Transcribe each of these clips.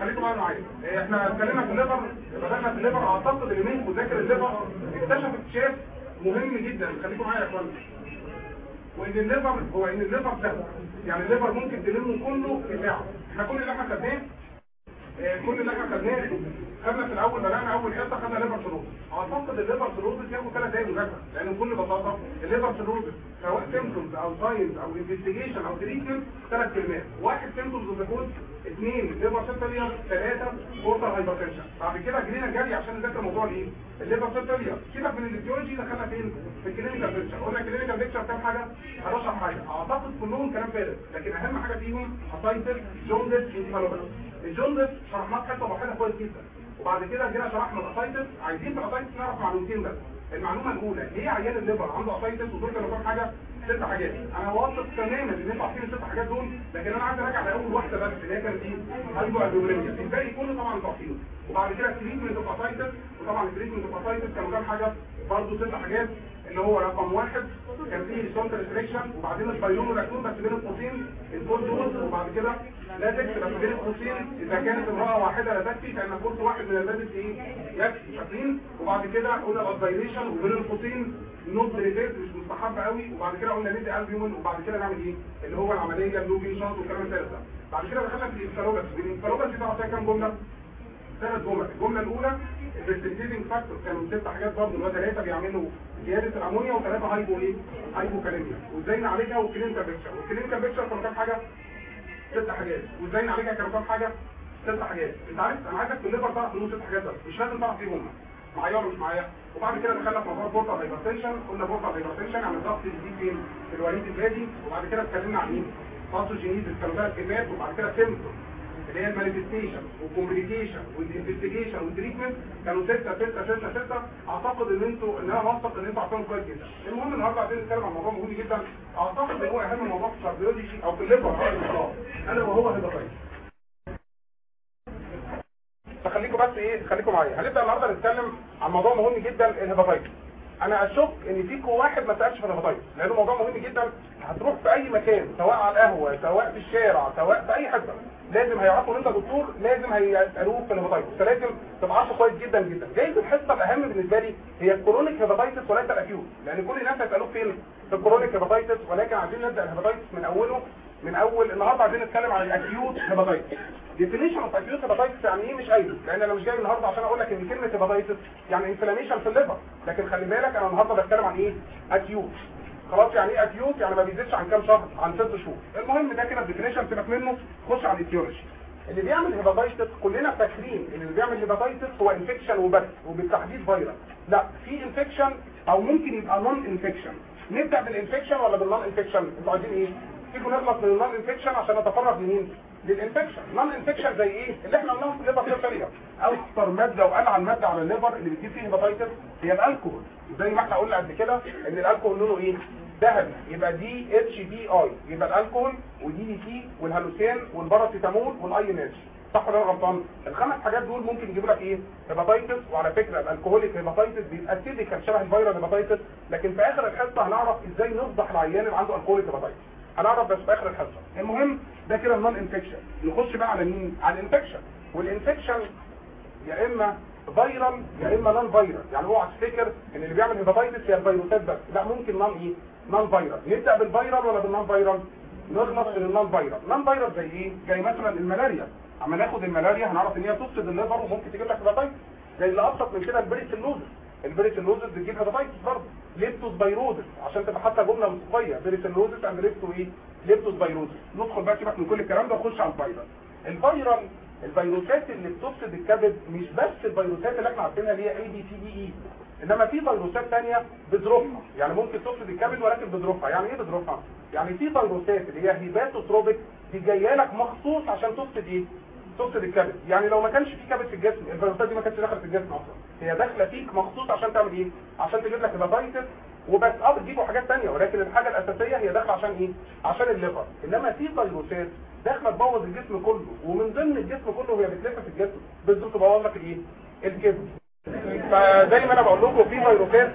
خليكم معايا. معايا إحنا اتكلمنا في ال liver بدأنا في ال liver أعتقد اللي منكم ذاكر ال liver اكتشف اكتشاف مهم جدا. خليكم معايا يا اخوانا وإن ال liver هو إن ال liver سهل يعني ال liver ممكن تلمه كله في ساعة. إحنا كل اللي إحنا خدناه كل اللي إحنا خدناه. خدنا في الأول بدأنا أول حتة خدنا liver cirrhosis أعتقد ال liver cirrhosis ياخد ثلاث دقايق مذاكره لأن بكل بساطة ال liver cirrhosis سواء symptoms أو signs أو investigation أو treatment ثلاث كلمات. واحد symptoms of the اثنين liver cell failure ثلاثة portal hypertension بعد كده جرينا جري عشان نذاكر موضوع الإيه؟ ال liver cell failure سيبك من ال etiology دخلنا فين؟ في ال clinical picture قلنا ال clinical picture كام حاجة؟ 11 حاجة. أعتقد كلهم كلام فارغ. لكن أهم حاجة فيهم ascites jaundice encephalopathy ال jaundice شرحناه حتة واحدة كويس جدا. وبعد كده جينا شرحنا ال ascites. عايزين في ال ascites نعرف معلومتين بس. المعلومة الأولى ليه عيان ال liver عنده ascites كانوا كام حاجة؟ ست حاجات. أنا واثق تماما إن أنتوا عارفين الست حاجات دول لكن أنا عايز ارجع لأول واحدة بس اللي هي كانت إيه hypoalbuminemia الباقي كله طبعا عارفينه وبعد كده ال treatment of ascites وطبعا ال treatment of ascites كانوا كام حاجة؟ برضه ست حاجات. اللي هو رقم واحد. كان فيه salt restriction وبعدين البايلون واللاكتون بس بين القوسين ال full dose وبعد كده لا تكتب بس بين القوسين. إذا كانت امرأة واحدة لا تكفي فإن واحد من اللازم إيه؟ يكفي شايفين؟ وبعد كده قلنا ال aspiration وبين القوسين not repeated مش مستحب قوي. وبعد كده قلنا ندي البيومن وبعد كده نعمل إيه؟ اللي هو العملية ال LeVeen shunt والكلام الثالث ده. بعد كده دخلنا في ال encephalopathy ال encephalopathy دي فيها كام جملة. ثلاث جمل الجملة الأولى ال precipitating factor كانوا ست حاجات برضه اللي ثلاثة بيعملوا زيادة الأمونيا وثلاثه hypo إيه؟ hypokalemia. وازاي نعالجها وال clinical picture وال clinical picture كانوا كام حاجة؟ ست حاجات. وازاي نعالجها كانوا كام حاجة؟ ست حاجات. أنت عارف أنا عايزك ال liver تعرف منهم ست حاجات بس. مش لازم تعرف هم معايا ولا مش معايا؟ وبعد كده دخلنا في موضوع portal hypertension قلنا portal hypertension يعني الضغط اللي فين؟ في الوريد البابي. وبعد كده اتكلمنا عن مين؟ pathogenesis كانوا ثلاث كلمات. وبعد كده symptom اللي هي المانيفستيشن والكومبليكيشن والانفستيجيشن والتريتمنت كانوا ستة ستة ستة ستة. أعتقد إن أنتوا إن أنا واثق إن أنتوا عارفينهم كويس جدا. المهم النهارده عايزين نتكلم عن موضوع مهم جدا. أعتقد إن هو أهم موضوع في ال cardiology أو في الإطلاق. الا وهو hepatitis فخليكم بس إيه خليكم معايا. هنبدأ النهارده نتكلم عن موضوع مهم جدا ال hepatitis أنا أشك إن فيكم واحد ما سألش في ال hepatitis لأنه موضوع مهم جدا. مكان سواء على القهوة سواء في الشارع سواء في أي حتة لازم هيعرفوا ان انت دكتور لازم هيسالوك في ال hepatitis فلازم تبقى عارفه كويس جدا جدا. جايز الحصه الاهم بالنسبة لي هي ال chronic hepatitis وليس ال acute. لأن كل الناس هيسألوك فين في ال chronic hepatitis ولكن عايزين نبدأ ال hepatitis من أوله من أول النهارده عايزين نتكلم عن ال acute hepatitis definition of acute hepatitis يعني إيه مش قايله لأن أنا مش جاي النهارده عشان أقول لك إن كلمة hepatitis يعني inflammation في ال liver لكن خلي بالك أنا النهارده بتكلم عن إيه؟ acute. خلاص يعني إيه acute يعني ما بيزيدش عن كام شهر عن ست شهور. المهم ده كده ال definition سيبك منه خش على ال etiology اللي بيعمل hepatitis كلنا فاكرين إن اللي بيعمل hepatitis هو infection وبس وبالتحديد فيروس لا في infection أو ممكن يبقى non infection نبدأ بال infection ولا بال non infection إنتوا عايزين إيه؟ تيجوا نخلص من ال non infection عشان نتفرغ لمين؟ لل infection non infection زي إيه؟ اللي إحنا قلناهم في ال liver cell failure أكثر مادة وانعم ماده على ال liver اللي بتجيب فيه hepatitis هي الألكوهول. زي ما إحنا قلنا قبل كده إن الألكوهول لونه إيه؟ ذهبي يبقى دي اتش دي اي يبقى ال alcohol و DDT وال halothane وال paracetamol وال INH صح ولا غلطان؟ الخمس حاجات دول ممكن يجيبوا لك إيه؟ hepatitis وعلى فكرة ال alcoholic hepatitis بيبقى typical شبه ال virus hepatitis لكن في آخر الحصة هنعرف إزاي نفضح العيان اللي عنده alcoholic hepatitis هنعرف بس في آخر الحصة. المهم ده كده ال non infection نخش بقى على مين؟ على ال infection وال infection يا إما viral يا إما non viral يعني اوعى تفتكر إن اللي بيعمل hepatitis هي الفيروسات بس. لا ممكن non إيه non viral نبدأ بال viral ولا بال non viral نخلص من ال non viral non viral زي إيه؟ زي مثلا الملاريا. أما ناخد الملاريا هنعرف إن هي تفسد ال liver وممكن تجيب لك hepatitis زي اللي أبسط من كده ال brucellosis ال brucellosis بتجيب hepatitis برضه. leptospirosis عشان تبقى حتى جملة منطقيه brucellosis and lepto إيه؟ leptospirosis ندخل بقى سيبك من كل الكلام ده ونخش على ال viral ال viral الفيروسات اللي بتفسد الكبد مش بس الفيروسات اللي إحنا عارفينها اللي هي A B C D E إنما في فيروسات ثانية بظروفها يعني ممكن تفسد الكبد ولكن بظروفها يعني إيه بظروفها يعني في فيروسات اللي هي hepatotropic دي جاية لك مخصوص عشان تفسد إيه؟ تفسد الكبد. يعني لو ما كانش في كبد في الجسم الفيروسات دي ما كانتش داخلة في الجسم أصلا. هي داخلة فيك مخصوص عشان تعمل إيه؟ عشان تجيب لك hepatitis وبس. آه بتجيبوا حاجات ثانية ولكن الحاجة الأساسية هي داخلة عشان إيه؟ عشان ال liver. إنما في فيروسات داخلة تبوظ الجسم كله ومن ضمن الجسم كله هي بتلف في الجسم. بالظبط لك الايه الكبد. فزي ما أنا بقول لكم في فيروسات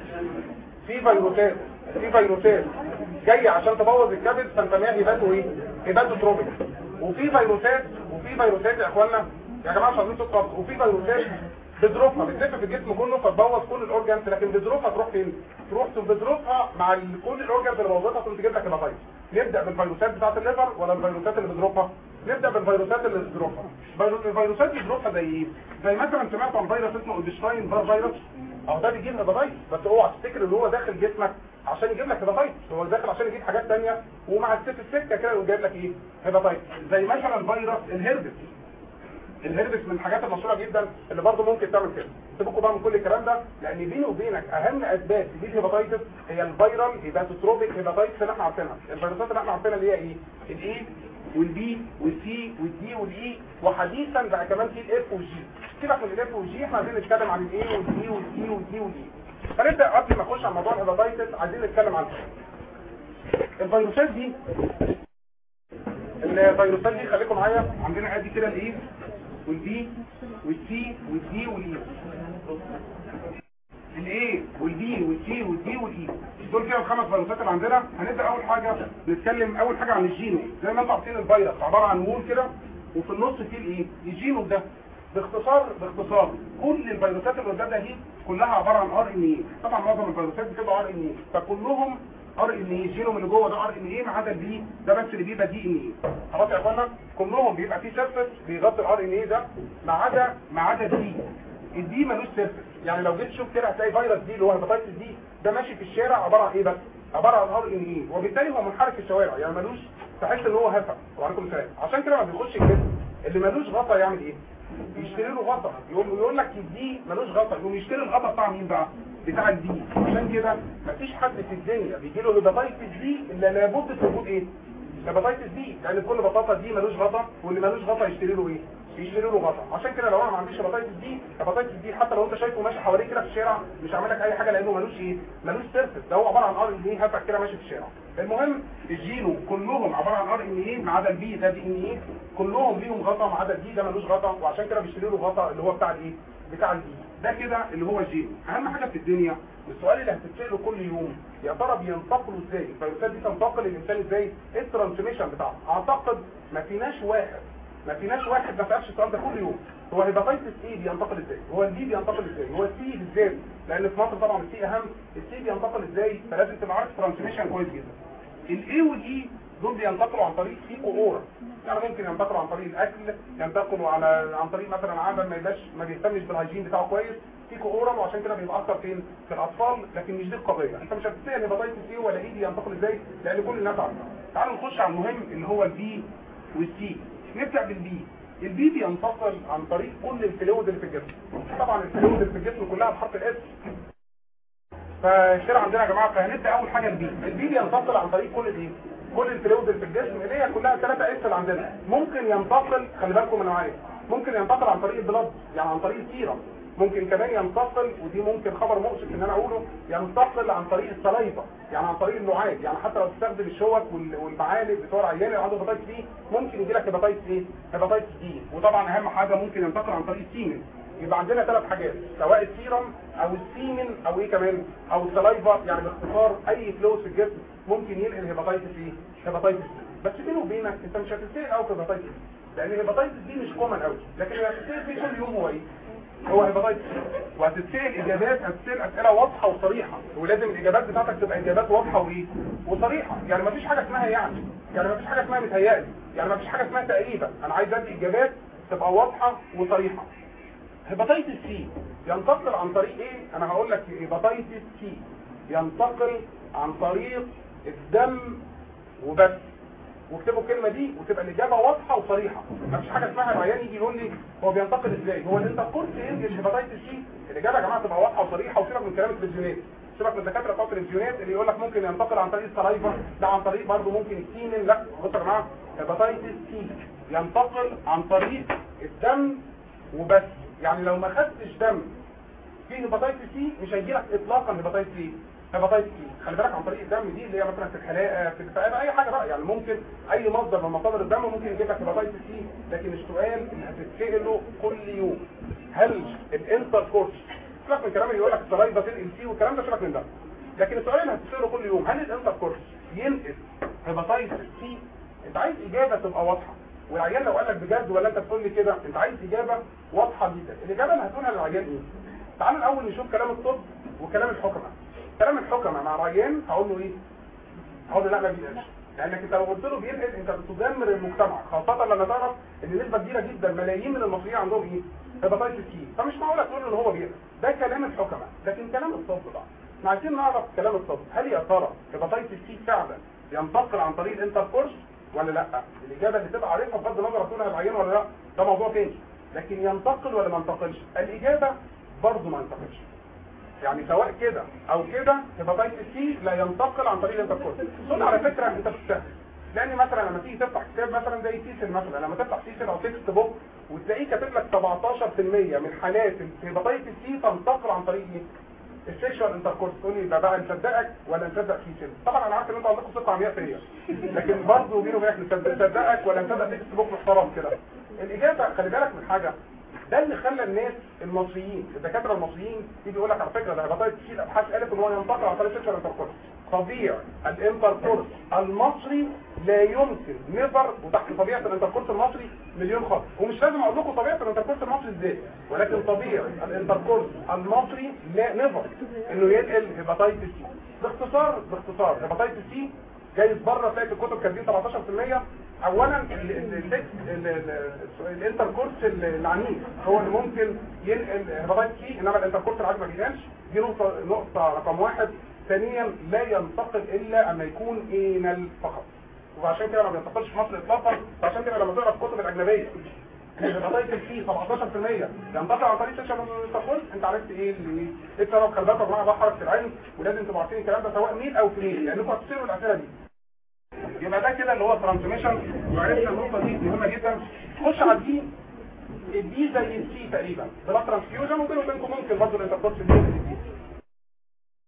في فيروسات في فيروسات جاية عشان تبوظ الكبد فنسميها hepato إيه hepatotropic وفي فيروسات وفي فيروسات يا اخوانا يا جماعة مش عايزين خالص وفي فيروسات بظروفها بتلف في الجسم كله فتبوظ كل ال organs لكن بظروفها تروح فين؟ تروح بظروفها مع كل ال organs اللي موجوده تقوم تجيب لك hepatitis نبدأ بالفيروسات بتاعة ال liver ولا الفيروسات اللي بظروفها؟ نبدأ بالفيروسات اللي فيرو- الفيروسات اللي بظروفها زي إيه؟ زي مثلا سمعت عن فيروس اسمه Epstein Barr virus. أهو ده بيجيب hepatitis بس اوعى تفتكر ان هو داخل جسمك عشان يجيب لك hepatitis هو داخل عشان يجيب حاجات تانية. ومع السكه السكة كده يقوم جايب لك إيه؟ hepatitis زي مثلا فيروس الهربس. الهربس من الحاجات المشهورة جدا اللي برضه ممكن تعمل كده. سيبكم بقى من كل الكلام ده. لأن بيني وبينك أهم أسباب دي ال hepatitis هي ال viral hepatotropic hepatitis اللي إحنا عارفينها. الفيروسات اللي إحنا عارفينها اللي هي إيه؟ الاي والبي والسي والدي والاي وحديثا بقى كمان في ال F وال G سيبك من ال F وال G إحنا عايزين نتكلم عن الاي والدي والسي والدي والاي فنبدأ قبل ما نخش على موضوع ال hepatitis عايزين نتكلم عنها الفيروسات دي. الفيروسات دي خليكم معايا عندنا ادي كده الايه والبي والسي والدي والاي الاي والبي والسي والدي والاي دول كده الخمس فيروسات اللي عندنا هنبدأ أول حاجة نتكلم أول حاجة عن الجينوم زي ما أنتم عارفين الفيروس عبارة عن wall كده وفي النص فيه الايه الجينوم ده باختصار باختصار. كل الفيروسات اللي قدامنا دي كلها عبارة عن RNA طبعا معظم الفيروسات بتبقى RNA فكلهم RNA الجينوم اللي جوه ده RNA ما عدا ال B ده بس اللي بيبقى DNA خلاص يا إخوانا؟ كلهم بيبقى فيه surface بيغطي ال RNA ده ما عدا ما عدا ال D ال D ملوش surface يعني لو جيت تشوف كده هتلاقي فيروس D اللي هو hepatitis D ده ماشي في الشارع عبارة عن إيه بس؟ عبارة عن RNA وبالتالي هو منحرف في الشوارع يعني ملوش تحس إن هو هفا وعليكم السلام. عشان كده ما بيخش الجسم اللي ملوش غطا يعمل إيه؟ يشتري له غطا. يقوم يقول لك ال D ملوش غطا. يقوم يشتري الغطا بتاع مين بقى؟ بتاع ال B عشان كده مفيش حد في الدنيا بيجي له hepatitis D إلا لابد وجود إيه؟ hepatitis B. يعني بكل بساطة D ملوش غطا واللي ملوش غطا يشتري له إيه؟ يشتري له غطا عشان كده لو أنا ما عنديش hepatitis B hepatitis D حتى لو أنت شايفه ماشي حواليك كده في الشارع مش هعمل لك أي حاجة لأنه ملوش إيه؟ ملوش surface ده هو عبارة عن RNA هفك كده ماشي في الشارع. المهم الجينو كلهم عبارة عن RNA؟ ما عدا ال B ده DNA؟ كلهم ليهم غطا ما عدا ال D ده ملوش غطا. وعشان كده بيشتري له غطا اللي هو بتاع الإيه؟ بتاع ال B. ده كده اللي هو الجينو. أهم حاجة في الدنيا السؤال اللي هتتساله كل يوم يا ترى بينتقلوا إزاي؟ الفيروسات دي تنتقل للانسان إزاي؟ ال transmission بتاعها أعتقد ما فيناش واحد ما فيناش واحد ما سالش السؤال ده كل يوم. هو hepatitis A بينتقل إزاي؟ هو ال B بينتقل إزاي؟ هو ال C بالذات لأن في مصر طبعا ال C أهم. ال C بينتقل إزاي؟ فلازم تبقى عارف transmission كويس جدا. ال A وال E دول بينتقلوا عن طريق feco oral يعني ممكن ينتقلوا عن طريق الأكل ينتقلوا على عن طريق مثلا عدم ما يبقاش ما بيهتمش بال hygiene بتاعه كويس. feco oral وعشان كده أكتر فين؟ في الأطفال لكن مش دي القضية. أنت مش هتسال hepatitis A ولا E بينتقل إزاي؟ لأن كل الناس عارفة. تعالوا نخش على المهم اللي هو ال B وال C نبدأ بال B. ال B بينتقل عن طريق كل ال fluid اللي في الجسم. طبعا ال fluid اللي في الجسم كلها بحرف ال S فالشارع عندنا يا جماعة فهنبدأ أول حاجة ال B. ال B بينتقل عن طريق كل دي كل ال fluid اللي في الجسم. اللي هي كلها ثلاثة S اللي عندنا. ممكن ينتقل خلي بالكم من معايا ممكن ينتقل عن طريق ال blood يعني عن طريق السيرم ممكن كمان ينتقل ودي ممكن خبر مؤسف إن أنا أقوله ينتقل عن طريق ال saliva يعني عن طريق اللعاب يعني حتى لو تستخدم الشوك وال- والمعالق بتوع العيان اللي عنده hepatitis B ممكن يجي لك hepatitis إيه؟ hepatitis B وطبعا أهم حاجة ممكن ينتقل عن طريق ال semen يبقى عندنا ثلاث حاجات سواء السيرم أو ال semen أو إيه كمان أو ال saliva يعني باختصار أي fluids في الجسم ممكن ينقل hepatitis إيه؟ hepatitis B بس بيني وبينك أنت مش في hepatitis B لأن ال hepatitis B مش common قوي لكن هتتسال فيه كل يوم هو إيه هو hepatitis وهتتسأل إجابات هتتسأل أسئلة واضحة وصريحة. ولازم الإجابات بتاعتك تبقى إجابات واضحة وايه وصريحة. يعني مفيش حاجة اسمها يعني. يعني مفيش حاجة اسمها متهيألي. يعني مفيش حاجة اسمها تقريبا. أنا عايز أدي إجابات تبقى واضحة وصريحة. hepatitis C ينتقل عن طريق إيه؟ أنا هقول لك hepatitis C ينتقل عن طريق الدم وبس. واكتبوا الكلمة دي وتبقى الإجابة واضحة وصريحة. مفيش حاجة اسمها العيان يجي يقول لي هو بينتقل إزاي؟ هو ال intercourse ينقل hepatitis C الإجابة يا جماعة تبقى واضحة وصريحة وسيبك من كلام التلفزيونات سيبك من الدكاتره بتوع التلفزيونات اللي يقول لك ممكن ينتقل عن طريق ال saliva ده عن طريق برضه ممكن ال semen لا. بصوا يا جماعة hepatitis C ينتقل عن طريق الدم وبس. يعني لو ما خدتش دم في hepatitis C مش هيجي لك اطلاقا hepatitis C C خلي بالك عن طريق الدم دي اللي هي مثلا في الحلاقة في في أي حاجة بقى يعني ممكن أي مصدر من مصادر الدم ممكن يجيب لك hepatitis C لكن السؤال اللي هتتسأله كل يوم هل ال intercourse سيبك من كلام اللي يقول لك ال saliva تنقل C والكلام ده سيبك من ده. لكن السؤال اللي هتتسأله كل يوم هل ال intercourse ينقل hepatitis C؟ أنت عايز إجابة تبقى واضحة. والعيان لو قال لك بجد ولا أنت بتقول لي كده أنت عايز إجابة واضحة جدا. الإجابة اللي هتقولها للعيان إيه؟ تعالوا الأول نشوف كلام الطب وكلام الحكمة. كلام الحكمه مع العيان هقول له إيه؟ هقول له لا ما بينقلش لأنك أنت لو قلت له بينقل أنت بتدمر المجتمع خاصة لما تعرف إن نسبة كبيرة جدا ملايين من المصريين عندهم إيه؟ hepatitis C فمش معقول تقول إن هو بينقل. ده كلام الحكمه لكن كلام الطب بقى. إحنا عايزين نعرف كلام الطب هل يا ترى hepatitis C فعلا ينتقل عن طريق ال intercourse ولا لأ؟ الإجابة اللي تبقى عارفها بغض النظر هتكون هتعينه ولا لأ. ده موضوع تاني. لكن ينتقل ولا ما ينتقلش؟ الإجابة برضه ما ينتقلش. يعني سواء كده أو كده hepatitis C لا ينتقل عن طريق ال intercourse دول على فكرة انت بتستهبل لأن مثلا لما تيجي تفتح كتاب مثلا زي سيسل مثلا لما تفتح سيسل أو textbook وتلاقيه كاتب لك 17% من حالات ال hepatitis C تنتقل عن طريق إيه؟ ال sexual intercourse تقول لي ده بقى نصدقك ولا نصدق سيسل طبعا أنا عارف إن أنتوا عندكم ثقة عمياء فيا. لكن برضه بيني وبينك نصدقك ولا نصدق textbook محترم كده. الإجابة خلي بالك من حاجة. ده اللي خلى الناس المصريين الدكاترة المصريين يجي يقول لك على فكرة ده hepatitis C الابحاث قالت إن هو ينتقل عن طريق ال sexual intercourse طبيعي ال intercourse المصري لا يمكن never وتحت طبيعة ال intercourse المصري مليون خط. ومش لازم أقول لكم طبيعة ال intercourse المصري إزاي ولكن طبيعي ال intercourse المصري لا never إنه ينقل hepatitis C باختصار باختصار hepatitis C جايز بره تلاقي في الكتب كاتبين 17% اولا ال intercourse العنيف. هو اللي ممكن ينقل hepatitis C إنما ال intercourse العادي ما بينقلش. دي نقطه نقطة رقم واحد. ثانيا لا ينتقل إلا أما يكون anal فقط. وعشان كده ما بينتقلش في مصر اطلاقا وعشان كده لما تقرأ الكتب الأجنبية. ال hepatitis C 17% ينتقل عن طريق ال intercourse. أنت عرفت إيه اللي إيه؟ السبب خلي بالك يا جماعة ده حركه العلم ولازم عارفين الكلام ده سواء male أو female لانكم هتسالوا الاسئله دي يبقى ده كده اللي هو transmission وعرفنا النقطة دي مهمة جدا. خش على ال D ال D زي ال C تقريبا. blood transfusion وبينه وبينكم ممكن برضه ال intercourse دي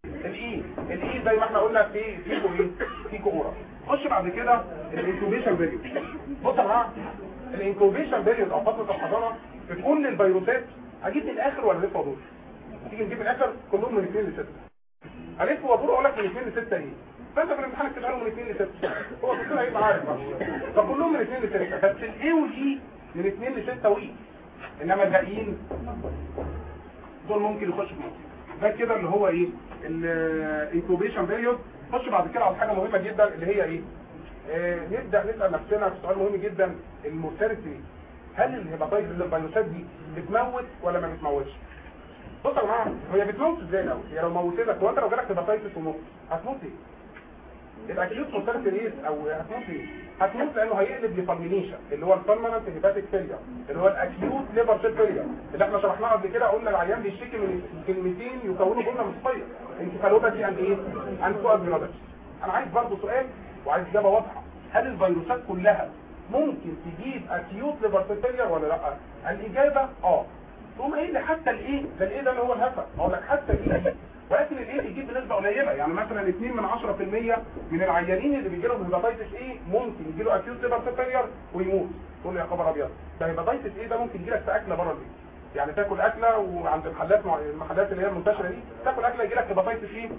ال A ال E زي ما إحنا قلنا في feco إيه feco oral. خش بعد كده ال incubation period بص جماعة ال incubation period أو فترة الحضانة في كل الفيروسات هجيب من الآخر ولا ألف وأدور؟ تيجي نجيب الآخر كلهم من 2 ل 6 ألف وأدور أقول لك من 2 ل 6 إيه؟ فانت في الامتحان اكتبها لهم من 2 ل 6 هو الدكتور هيبقى عارف. فكلهم من 2 ل 6 بس ال A وال E من 2 ل 6 واي إنما الباقيين دول ممكن يخشوا في ده كده اللي هو إيه؟ ال incubation period خش بعد كده على حاجة مهمة جدا اللي هي إيه؟ آه نبدأ نسأل نفسنا سؤال مهم جدا. ال mortality. هل ال hepatitis الفيروسات دي بتموت ولا ما بتموتش؟ بصوا يا جماعة هي بتموت إزاي الأول؟ هي لو موتتك هو انت لو جالك hepatitis وموت هتموت إيه؟ ال acute mortality rate أو هتموت إيه؟ هتموت لأنه هيقلب ل fulmination اللي هو ال fulminant hepatic failure اللي هو ال acute liver cell failure اللي إحنا شرحناها قبل كده قلنا العيان بيشتكي من كلمتين يكونوا جمله مفيدة encephalopathy and إيه؟ and coagulopathy أنا عايز برضه سؤال وعايز إجابة واضحة. هل الفيروسات كلها ممكن تجيب acute liver cell failure ولا لأ؟ الإجابة آه. تقوم قايل لي حتى ال A؟ ده ال A ده اللي هو الهفه أقول لك حتى ال A؟ ولكن ال A بيجيب بنسبة قليلة. يعني مثلا 2 من 10% من العيانين اللي بيجي لهم hepatitis A ممكن يجي له acute liver failure ويموت. تقول لي يا خبر أبيض. ده hepatitis A ده ممكن يجي لك في أكلة بره البيت يعني تاكل أكلة وعند المحلات المحلات اللي هي المنتشرة دي تاكل أكلة يجي لك hepatitis A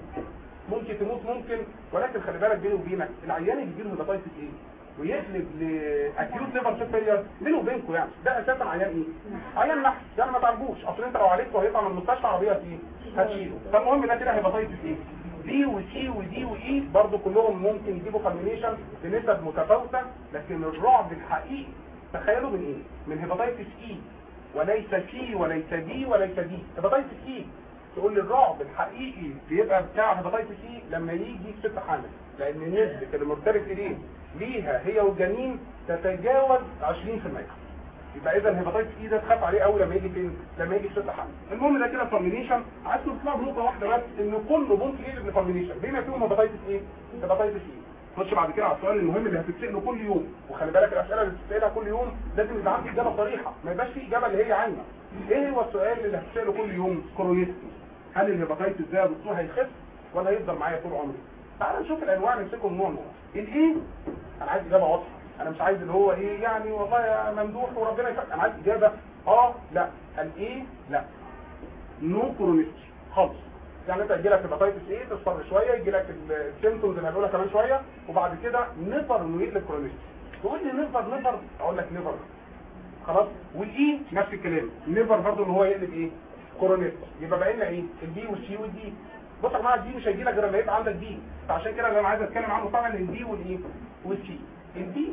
ممكن تموت ممكن. ولكن خلي بالك بيني وبينك العيان اللي بيجي له hepatitis A؟ ويقلب ل acute liver failure بينه وبينكم يعني؟ ده أساسا عيان إيه؟ عيان نحس ده ما تعرفوش أصل أنت لو عالجته هيطلع من المستشفى عربية إيه هتشيله. فالمهم ده كده hepatitis A B و C و D و E برضو كلهم ممكن يجيبوا كومبينيشن بنسب متفاوتة لكن الرعب الحقيقي تخيلوا من إيه؟ من hepatitis E وليس C وليس B وليس D hepatitis E تقول لي الرعب الحقيقي بيبقى بتاع hepatitis E لما يجي ست حامل لأن نسبة ال mortality ليها هي والجنين تتجاوز 20% يبقى اذا ال hepatitis E ده تخاف عليه قوي لما يجي فين؟ لما يجي في ست حامل المهم ده كده fulmination عايز تطلع بنقطة واحدة بس إن كله ممكن يقلب ل fulmination بما فيهم hepatitis A hepatitis A خش بعد كده على السؤال المهم اللي هتتساله كل يوم. وخلي بالك الأسئلة اللي بتتسالها كل يوم لازم يبقى عندك إجابة صريحة. ما يبقاش في إجابة اللي هي عايمه إيه هو السؤال اللي هتتسأله كل يوم؟ chronicity هل ال hepatitis ده يا دكتور هيخف ولا هيفضل معايا طول عمري؟ تعال نشوف الأنواع نمسكهم نوع نوع ال A؟ أنا عايز إجابة واضحة. أنا مش عايز اللي هو إيه يعني والله ممدوح وربنا يفك. أنا عايز إجابة. آه لا. ال A؟ لا. no chronicity خالص. يعني أنت يجي لك hepatitis A تصفر شوية يجي لك ال symptoms اللي هنقولها كمان شوية وبعد كده نادر انه يقلب chronicity تقول لي never never أقول لك never خلاص؟ وال E نفس الكلام. never برضه ان هو يقلب إيه؟ chronicity يبقى بقى لنا إيه ال B وال C وال D بص يا جماعة ال D مش هيجي لك غير لما يبقى عندك B فعشان كده أنا عايز أتكلم عنه طبعا الدي والايه والسي الدي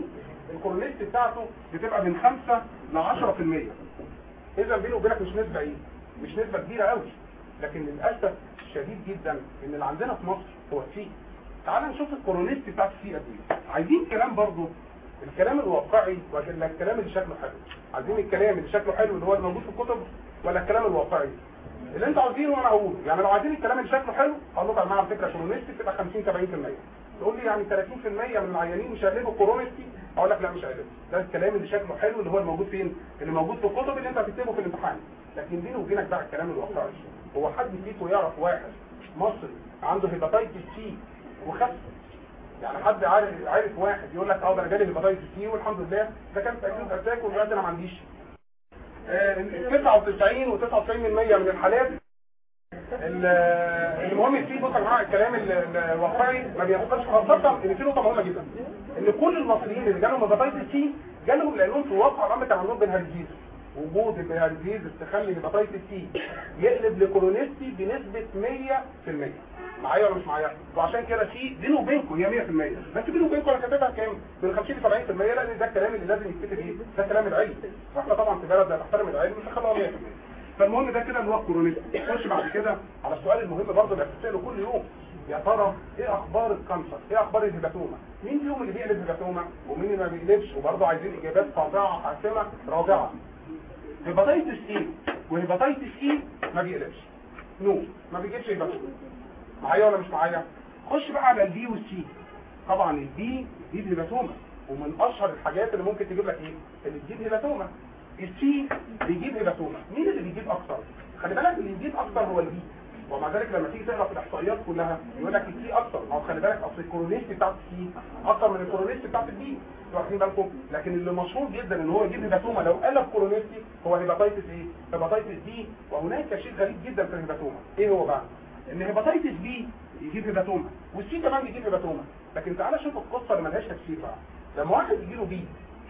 الكورونيت بتاعته بتبقى من 5 ل 10% إذا بيني وبينك مش نسبة إيه؟ مش نسبة كبيرة قوي لكن للأسف شديد جدا إن اللي عندنا في مصر هو ال C تعال نشوف ال chronicity بتاعت ال C قد إيه. عايزين كلام برضه الكلام الواقعي ولا الكلام اللي شكله حلو؟ عايزين الكلام اللي شكله حلو اللي هو اللي موجود في الكتب ولا الكلام الواقعي؟ اللي أنتوا عاوزينه أنا هقوله. يعني لو عايزين الكلام اللي شكله حلو هقول لكم يا جماعة على فكرة chronicity بتبقى 50 70% تقول لي يعني 30% من العيانين مش هيقلبوا chronicity أقول لك لا مش هيقلبوا. ده الكلام اللي شكله حلو اللي هو الموجود فين؟ اللي موجود في الكتب اللي انت هتكتبه في الامتحان. لكن بيني وبينك بقى الكلام الواقعي. هو حد فيكم يعرف واحد مصري عنده hepatitis C وخف؟ يعني حد عارف عارف واحد يقول لك آه ده أنا جالي hepatitis C والحمد لله ده كان تاكيد attack ودلوقتي أنا ما عنديش. 99 و99% من الحالات. ال- المهم فيه بص جماعة الكلام ال- الواقعي ما بيحصلش خاصة إن في نقطة مهمة جدا. إن كل المصريين اللي جالهم hepatitis C جالهم لأنهم في الواقع الامر كان عندهم bilharziasis. وجود ال bilharziasis تخلي hepatitis C يقلب ل chronicity بنسبة 100% معايا ولا مش معايا؟ وعشان كده في بيني وبينكم هي 100% بس بيني وبينكم أنا كاتبها كام؟ من 50 ل 70% لأن ده الكلام اللي لازم يتكتب إيه ده كلام العلم. وإحنا طبعا في بلد بنحترم العلم مش هنخليها 100% فالمهم ده كده اللي هو ال chronicity نخش بعد كده على السؤال المهم برضه اللي بتساله كل يوم. يا ترى إيه أخبار ال cancer؟ إيه أخبار ال hepatoma؟ مين فيهم اللي بيقلب hepatoma ومين اللي ما بيقلبش؟ وبرضه عايزين إجابات قاطعه حاسمة رابعه hepatitis A؟ و hepatitis E؟ ما بيقلبش. no. ما بيجيبش hepatoma. معايا ولا مش معايا؟ خش بقى على ال B وال C طبعا ال B بيجيب hepatoma ومن أشهر الحاجات اللي ممكن تجيب لك إيه؟ اللي تجيب hepatoma ال C بيجيب hepatoma مين اللي بيجيب أكتر؟ خلي بالك اللي بيجيب أكتر هو ال B ومع ذلك لما تيجي تقرأ في الإحصائيات كلها يقول لك ال C أكتر. أو خلي بالك أصل ال chronicity بتاعت ال C أكتر من ال chronicity بتاعت ال B واخدين بالكم؟ لكن اللي مشهور جدا إن هو يجيب hepatoma لو قلب chronicity هو hepatitis إيه hepatitis B وهناك شيء غريب جدا في ال hepatoma إيه هو بقى؟ إن hepatitis B يجيب hepatoma وال C كمان بيجيب hepatoma لكن تعالى شوف القصة اللي ملهاش تفسير بقى. لما واحد يجي له B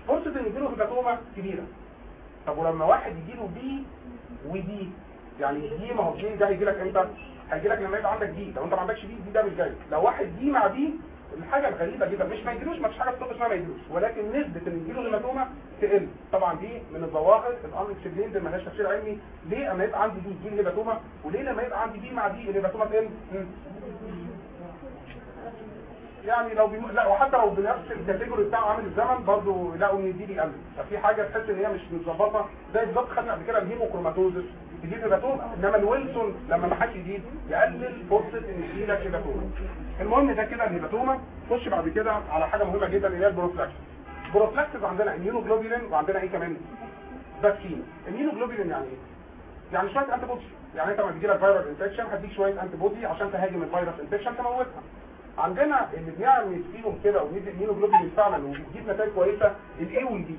فرصة ان يجي له hepatoma كبيرة. طب ولما واحد يجي له B و D يعني D ما هو D ده هيجي لك إمتى؟ هيجي لك لما يبقى عندك B لو أنت ما عندكش B ال D ده مش جاي. لو واحد B مع D الحاجة الغريبة جدا مش ما يجيلوش ما فيش حاجة في ما يجيلوش. ولكن نسبة إن يجيله hepatoma تقل. طبعا دي من الظواهر ال unexplained اللي مالهاش تفسير علمي. ليه أما يبقى عندي B يجي لي hepatoma وليه لما يبقى عندي B مع D ال hepatoma تقل. يعني لو بيم... لا وحتى لو بنفس ال category بتاع عامل الزمن برضه يلاقوا ان دي بيقل. ففي حاجة تحس إن هي مش متظبطة. زي بالظبط خدنا قبل كده ال hemochromatosis. تجيب hepatoma انما الويلسون لما ما حدش يزيد يقلل فرصة إن يجي لك hepatoma المهم ده كده ال hepatoma خش بعد كده على حاجة مهمة جدا اللي هي ال prophylaxis ال prophylaxis عندنا immunoglobulin وعندنا إيه كمان؟ vaccine. immunoglobulin يعني إيه؟ يعني شوية antibody يعني أنت لما بيجي لك virus infection هديك شوية antibody عشان تهاجم ال virus infection تموتها. عندنا اللي بنعمل فيهم كده وندي ال immunoglobulin فعلا وبتجيب نتائج كويسة ال A وال B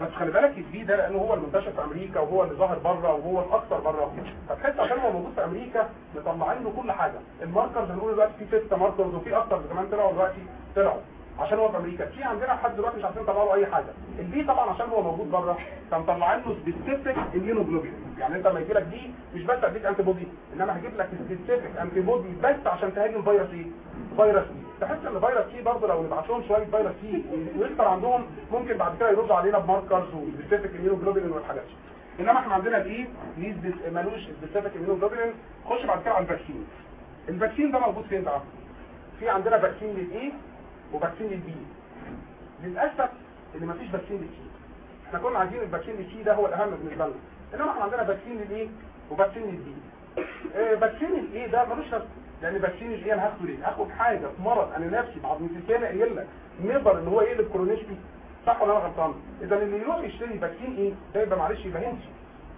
بس خلي بالك ال B ده لأنه هو المنتشر في أمريكا وهو اللي ظاهر بره وهو الأكثر بره. فتحس عشان هو موجود في أمريكا مطلعين له كل حاجة. ال markers هنقول دلوقتي في ست markers وفي أكثر كمان طلعوا دلوقتي طلعوا عشان هو في أمريكا. C عندنا لحد دلوقتي مش عارفين نطلع له أي حاجة. ال B طبعا عشان هو موجود بره فمطلعين له specific immunoglobulin يعني أنت لما يجي لك B مش بس اديك antibody إنما هجيب لك specific antibody بس عشان تهاجم فيروس إيه؟ فيروس B تحس إن فيروس C برضه لو نبعت لهم شوية فيروس C ويكتر عندهم ممكن بعد كده يردوا علينا ب markers و specific immunoglobulin والحاجات دي. إنما إحنا عندنا ال A ليه مالوش specific immunoglobulin خش بعد كده على ال vaccine. ال vaccine ده موجود فين بقى؟ في عندنا vaccine لل A و vaccine لل B للأسف إن مفيش vaccine لل C إحنا كنا عايزين ال vaccine لل C ده هو الأهم بالنسبة لنا. إنما إحنا عندنا فاكسين للايه وفاكسين للبي آه vaccine ال A ده ملوش لازمه لأن فاكسين الايه أنا هاخده ليه؟ هاخد حاجة في مرض أنا نفسي من سنه قايل لك نادر إن هو يقلب chronicity صح ولا أنا غلطان؟ إذا اللي يروح يشتري vaccine A؟ ده يبقى معلش يبقى هنسي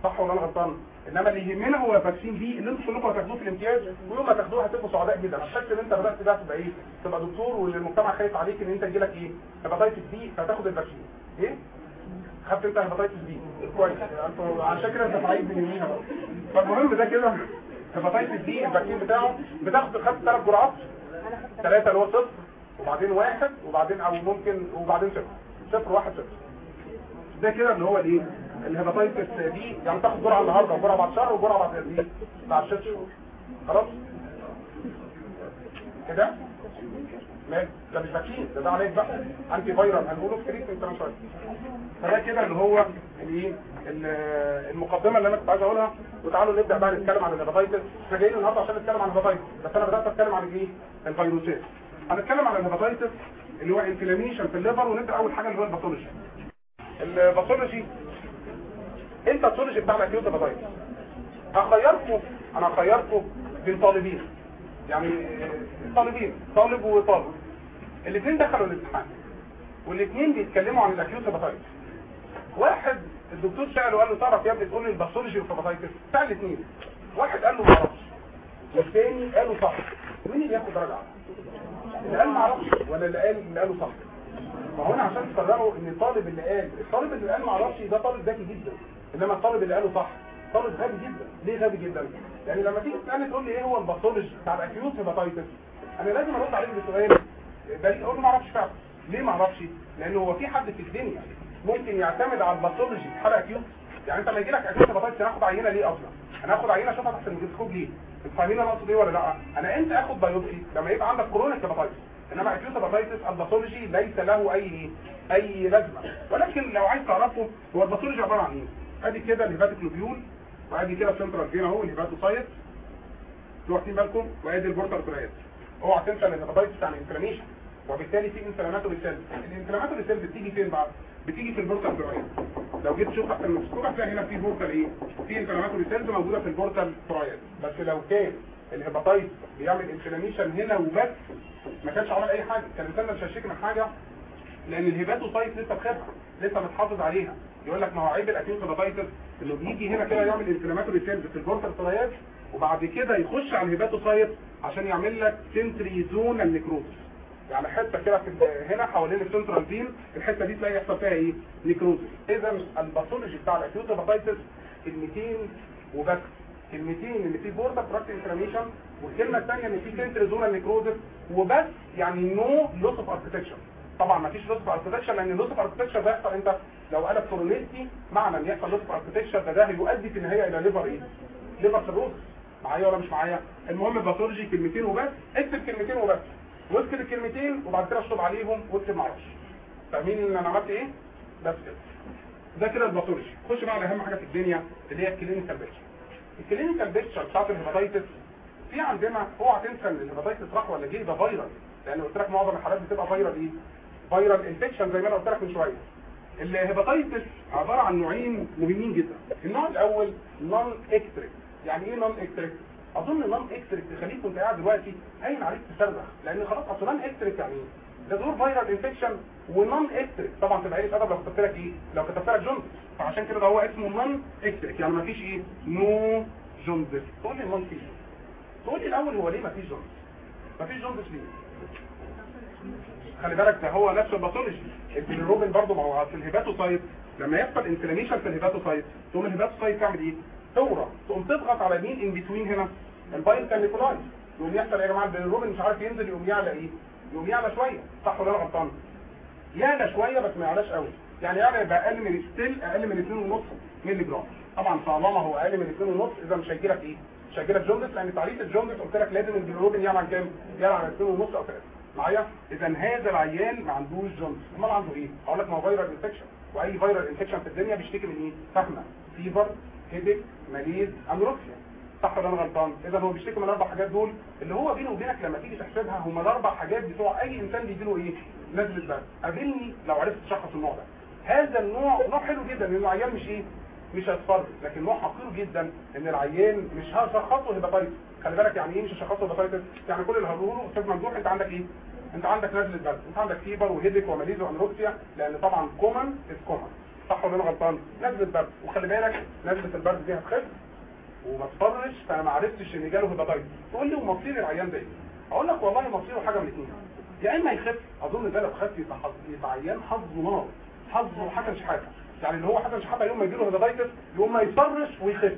صح ولا أنا غلطان؟ إنما اللي يهمنا هو vaccine B اللي أنتوا كلكم هتاخدوه في الامتياز ويوم ما تاخدوه هتبقوا سعداء جدا. هتحس إن أنت بدأت بقى تبقى إيه؟ تبقى دكتور والمجتمع خايف عليك إن أنت يجيلك إيه؟ hepatitis B فتاخد ال vaccine إيه؟ خدت أنت hepatitis B كويس. عشان كده أنت سعيد من بقى فالمهم ده كده. hepatitis B ال vaccine بتاعه بتاخد خدت ثلاث جرعات. ثلاثة اللي هو صفر وبعدين واحد وبعدين أو ممكن وبعدين صفر. صفر واحد صفر. ده كده اللي هو الإيه؟ ال hepatitis دي يعني تاخد جرعة النهارده وجرعة بعد شهر وجرعة بعد إيه بعد ست شهور. خلاص؟ كده؟ ده مش vaccine ده ده عليك بقى anti viral هنقوله في treatment كمان شوية فده كده اللي هو المقدمة اللي أنا كنت عايز أقولها. وتعالوا نبدأ بقى نتكلم عن ال hepatitis إحنا جايين النهارده عشان نتكلم عن ال hepatitis بس أنا بدأت أتكلم عن الإيه؟ الفيروسات. هنتكلم عن ال hepatitis اللي هو inflammation في ال liver ونبدأ أول حاجة اللي هو ال pathology ال pathology أنت ال pathology بتاع ال acute hepatitis هخيركم أنا هخيركم بين طالبين يعني طالبين طالب وطالب. الاثنين دخلوا الامتحان والاثنين بيتكلموا عن ال acute hepatitis واحد الدكتور سأله وقال له تعرف يا ابني تقول لي ال pathology وال hepatitis بتاع الاثنين واحد قال له ما أعرفش. والثاني قال له صح. مين اللي ياخد درجة اللي قال ما أعرفش ولا اللي قال اللي قاله صح. أنا عشان تفرقوا إن الطالب اللي قال الطالب اللي قال ما أعرفش ده طالب ذكي جدا. إنما الطالب اللي قاله صح طالب غبي جدا. ليه غبي جدا؟ يعني لما تيجي تسألني تقول لي إيه هو ال pathology بتاع ال acute hepatitis أنا لازم أرد عليك بسؤال. ده أقول له ما أعرفش فعلا ليه ما أعرفش؟ لأن هو في حد في الدنيا ممكن يعتمد على ال pathology في حاله acute يعني أنت لما يجي لك acute hepatitis هناخد عينة ليه أصلا؟ أنا هاخد عينة اشوفها تحت الميكروسكوب ليه أنتوا فاهمين أنا أقصد إيه ولا لأ؟ أنا إمتى آخد biopsy؟ لما يبقى عندك chronic hepatitis إنما acute hepatitis ال pathology ليس له أي أي لازمة. ولكن لو عايز تعرفه هو ال pathology عبارة عن إيه؟ أدي كده ال hepatic lobule وأدي كده ال central vein أهو ال hepatocyte. أنتوا واخدين بالكم؟ وأدي ال portal tract أوعى تنسى إن ال hepatitis يعني inflammation وبالتالي في inflammatory cell ال inflammatory cell بتيجي فين بقى بتيجي في ال portal tract لو جيت تشوف تحت الميكروسكوب هتلاقي هنا في portal إيه؟ في inflammatory cells موجودة في ال portal tract بس لو كان ال hepatitis بيعمل inflammation هنا وبس ما كانش عمل أي حاجة. كان الانسان مش من حاجة لأن ال hepatocyte لسه بخيره لسه متحافظ عليها. يقول لك ما هو عيب ال acute hepatitis انه بيجي هنا كده يعمل inflammatory cells في ال portal tract وبعد كده يخش على ال hepatocyte عشان يعمل لك centrizonal necrosis يعني حتة كده في هنا حوالين ال central vein الحته دي تلاقي يحصل فيها إيه؟ necrosis. إذا ال pathology بتاع ال acute hepatitis كلمتين وبس. كلمتين إن في portal tract inflammation والكلمة الثانية إن في centrizonal necrosis وبس. يعني no loss of architecture طبعا ما فيش loss of architecture لأن ال loss of architecture ده يحصل انت لو قلب chronicity معنى إن يحصل loss of architecture ده ده هيؤدي في النهاية إلى liver إيه؟ liver cirrhosis معايا ولا مش معايا؟ المهم ال pathology كلمتين وبس. اكتب كلمتين وبس. واكتب الكلمتين وبعد كده اشطب عليهم واكتب معرفش فاهمين إن أنا عملت إيه؟ بس كده ده كده ال pathology. خش بقى على أهم حاجة في الدنيا اللي هي ال clinical picture ال clinical picture بتاعت ال hepatitis في عندنا اوعى تنسى إن ال hepatitis راح ولا جه ده فيروس لأن قلت لك معظم الحالات بتبقى viral إيه؟ viral infection زي ما أنا قلت لك من شوية. ال hepatitis عبارة عن نوعين مهمين جدا. النوع الأول non icteric يعني إيه non icteric أظن non icteric تخليك وانت قاعد دلوقتي هين عليك تصرخ لأن خلاص أصل non icteric يعني إيه ده دور viral infection و non icteric. طبعا تبقى قليل ادب لو كتبت لك إيه؟ لو كتبت لك jaundice فعشان كده ده هو اسمه non icteric. يعني مفيش إيه؟ no jaundice تقول لي نون فيش. تقول لي الأول هو ليه مفيش jaundice مفيش jaundice ليه؟ خلي بالك ده هو نفس ال pathology ال bilirubin برضه ما هو في ال hepatocyte. لما يحصل inflammation في ال hepatocyte تقوم ال hepatocyte تعمل إيه؟ تورم تقوم تضغط على مين in between هنا؟ ال bile canaliculi يقوم يحصل يا جماعة البيليروبين مش عارف ينزل يقوم يعلى إيه؟ يقوم يعلى شوية. صح ولا أنا غلطان؟ يعلى شوية بس ما يعلاش قوي. يعني يعلى يبقى أقل من still أقل من 2.5 مللي جرام طبعا طالما هو أقل من 2.5 إذا مش هيجي لك إيه؟ مش هيجي لك jaundice لأن تعريف ال jaundice قلت لك لازم البيليروبين يعلى عن كام؟ يعلى عن 2.5 أو 3 معايا؟ إذا هذا العيان ما عندوش jaundice أمال عنده إيه؟ أقول لك ما هو viral infection وأي viral infection في الدنيا بيشتكي من إيه؟ فاهمه fever headache malaise anorexia صح ولا أنا غلطان؟ إذا هو بيشتكي من الأربع حاجات دول اللي هو بينه وبينك لما تيجي تحسبها هم الأربع حاجات بتوع أي إنسان بيجي له إيه؟ نزلة برد قابلني لو عرفت تشخص النوع ده. هذا النوع نوع حلو جدا لأن العيان مش إيه؟ مش هيتصفر لكن نوع حقير جدا إن العيان مش هشخصه hepatitis خلي بالك يعني إيه مش هشخصه hepatitis يعني كل اللي هقوله أستاذ ممدوح أنت عندك إيه؟ أنت عندك نزلة برد أنت عندك fever و headache و malaise و anorexia لأن طبعا common is common صح ولا أنا غلطان؟ نزله برد. وخلي بالك نزله البرد دي هتخف. وما فأنا ما عرفتش إن جاله hepatitis تقول لي ومصير العيان ده إيه؟ أقول لك والله مصيره حاجة من الاثنين يا إما يخف أظن ده لو خف يبقى يبقى عيان حظه نار. حظه حاجة حاجة. يعني اللي هو حاجة حاجة يوم ما يجي له hepatitis يقوم ما يصفرش ويخف.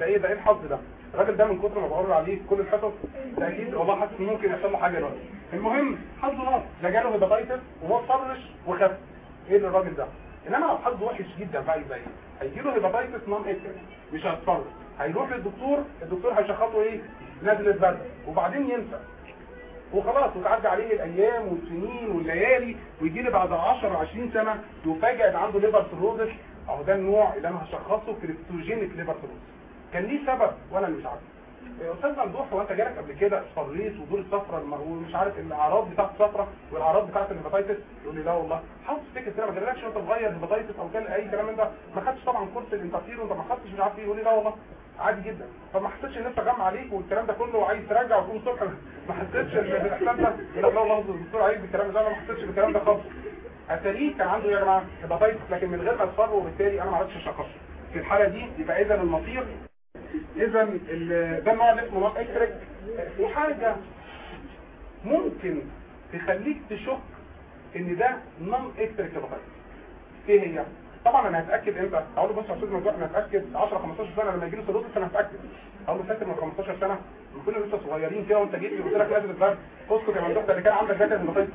ده إيه؟ ده إيه الحظ ده؟ الراجل ده من كتر ما بقول عليه كل الحصص ده أكيد والله حاسس ممكن يحصل له حاجة دلوقتي. المهم حظه نار. ده جاله hepatitis وهو طرش وخف. إيه اللي الراجل ده؟ إنما لو حظه وحش جدا. بقى يبقى إيه هيجي له hepatitis non icteric مش هيتصفر هيروح للدكتور. الدكتور هيشخصه إيه؟ نزلة برد وبعدين ينسى. وخلاص وتعدي عليه الأيام والسنين والليالي ويجي لي بعد 10 20 سنة يفاجئ إن عنده liver cirrhosis أهو ده النوع اللي أنا هشخصه cryptogenic liver cirrhosis كان ليه سبب وأنا مش عارف. يا أستاذ ممدوح هو أنت جالك قبل كده اصفريت ودور الصفرة ومش عارف الأعراض بتاعت الصفرة والأعراض بتاعت ال hepatitis؟ يقول لي لا والله. حاطط تفتكر كده ما جالكش وانت صغير hepatitis أو كان أي كلام من ده ما خدتش طبعا course ال interferon وأنت ما خدتش مش عارف إيه يقول لي لا والله عادي جدا. طب ما حسيتش إن انت جمع عليك والكلام ده كله وعايز ترجع وتقوم الصبح ما حسيتش إن بالاحساس ده لا والله الدكتور عايز بالكلام ده أنا ما حسيتش بالكلام ده خالص. أتاريه كان عنده يا جماعة؟ hepatitis لكن من غير ما اصفر وبالتالي أنا ما عرفتش أشخصه. في الحالة دي يبقى اذا المصير إذا ده اللي اسمه icteric في حاجة ممكن تخليك تشك إن ده non icteric hepatitis إيه هي؟ طبعا أنا هتأكد إمتى؟ أقول له بص يا أستاذ ممدوح أنا هتأكد 10 15 سنة لما يجي له cirrhosis أنا هتأكد. أقول له فاكر من 15 سنة لما كنا لسه صغيرين كده وأنت جيت لي قلت لك لازم البرد اسكت يا ممدوح ده اللي كان عندك ده كان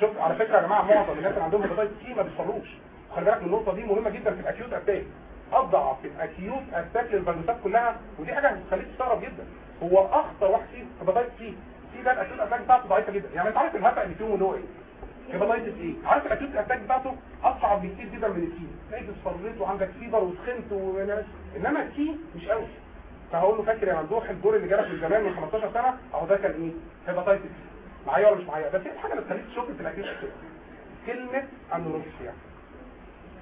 شوف على فكرة يا جماعة معظم الناس اللي عندهم hepatitis C ما بيصفروش. خلي بالك من النقطة دي مهمة جدا في ال acute attack اضعف في ال acute attack للفيروسات كلها ودي حاجة هتخليك تستغرب جدا. هو أخطر واحد فيه hepatitis C C ده ال acute attack بتاعته ضعيفة جدا. يعني أنت عارف الهفا اللي اللي هو إيه؟ hepatitis A عارف ال acute attack بتاعته أصعب بكتير جدا من ال C تلاقيك اصفريت وعندك fever وسخنت و... إنما ال C مش قوي. فهقول له فاكر يا ممدوح الدور اللي جالك من زمان من 15 سنة؟ أهو ده كان إيه؟ hepatitis C معايا ولا مش معايا؟ بس إيه الحاجة اللي تخليك تشك في ال acute كلمة anorexia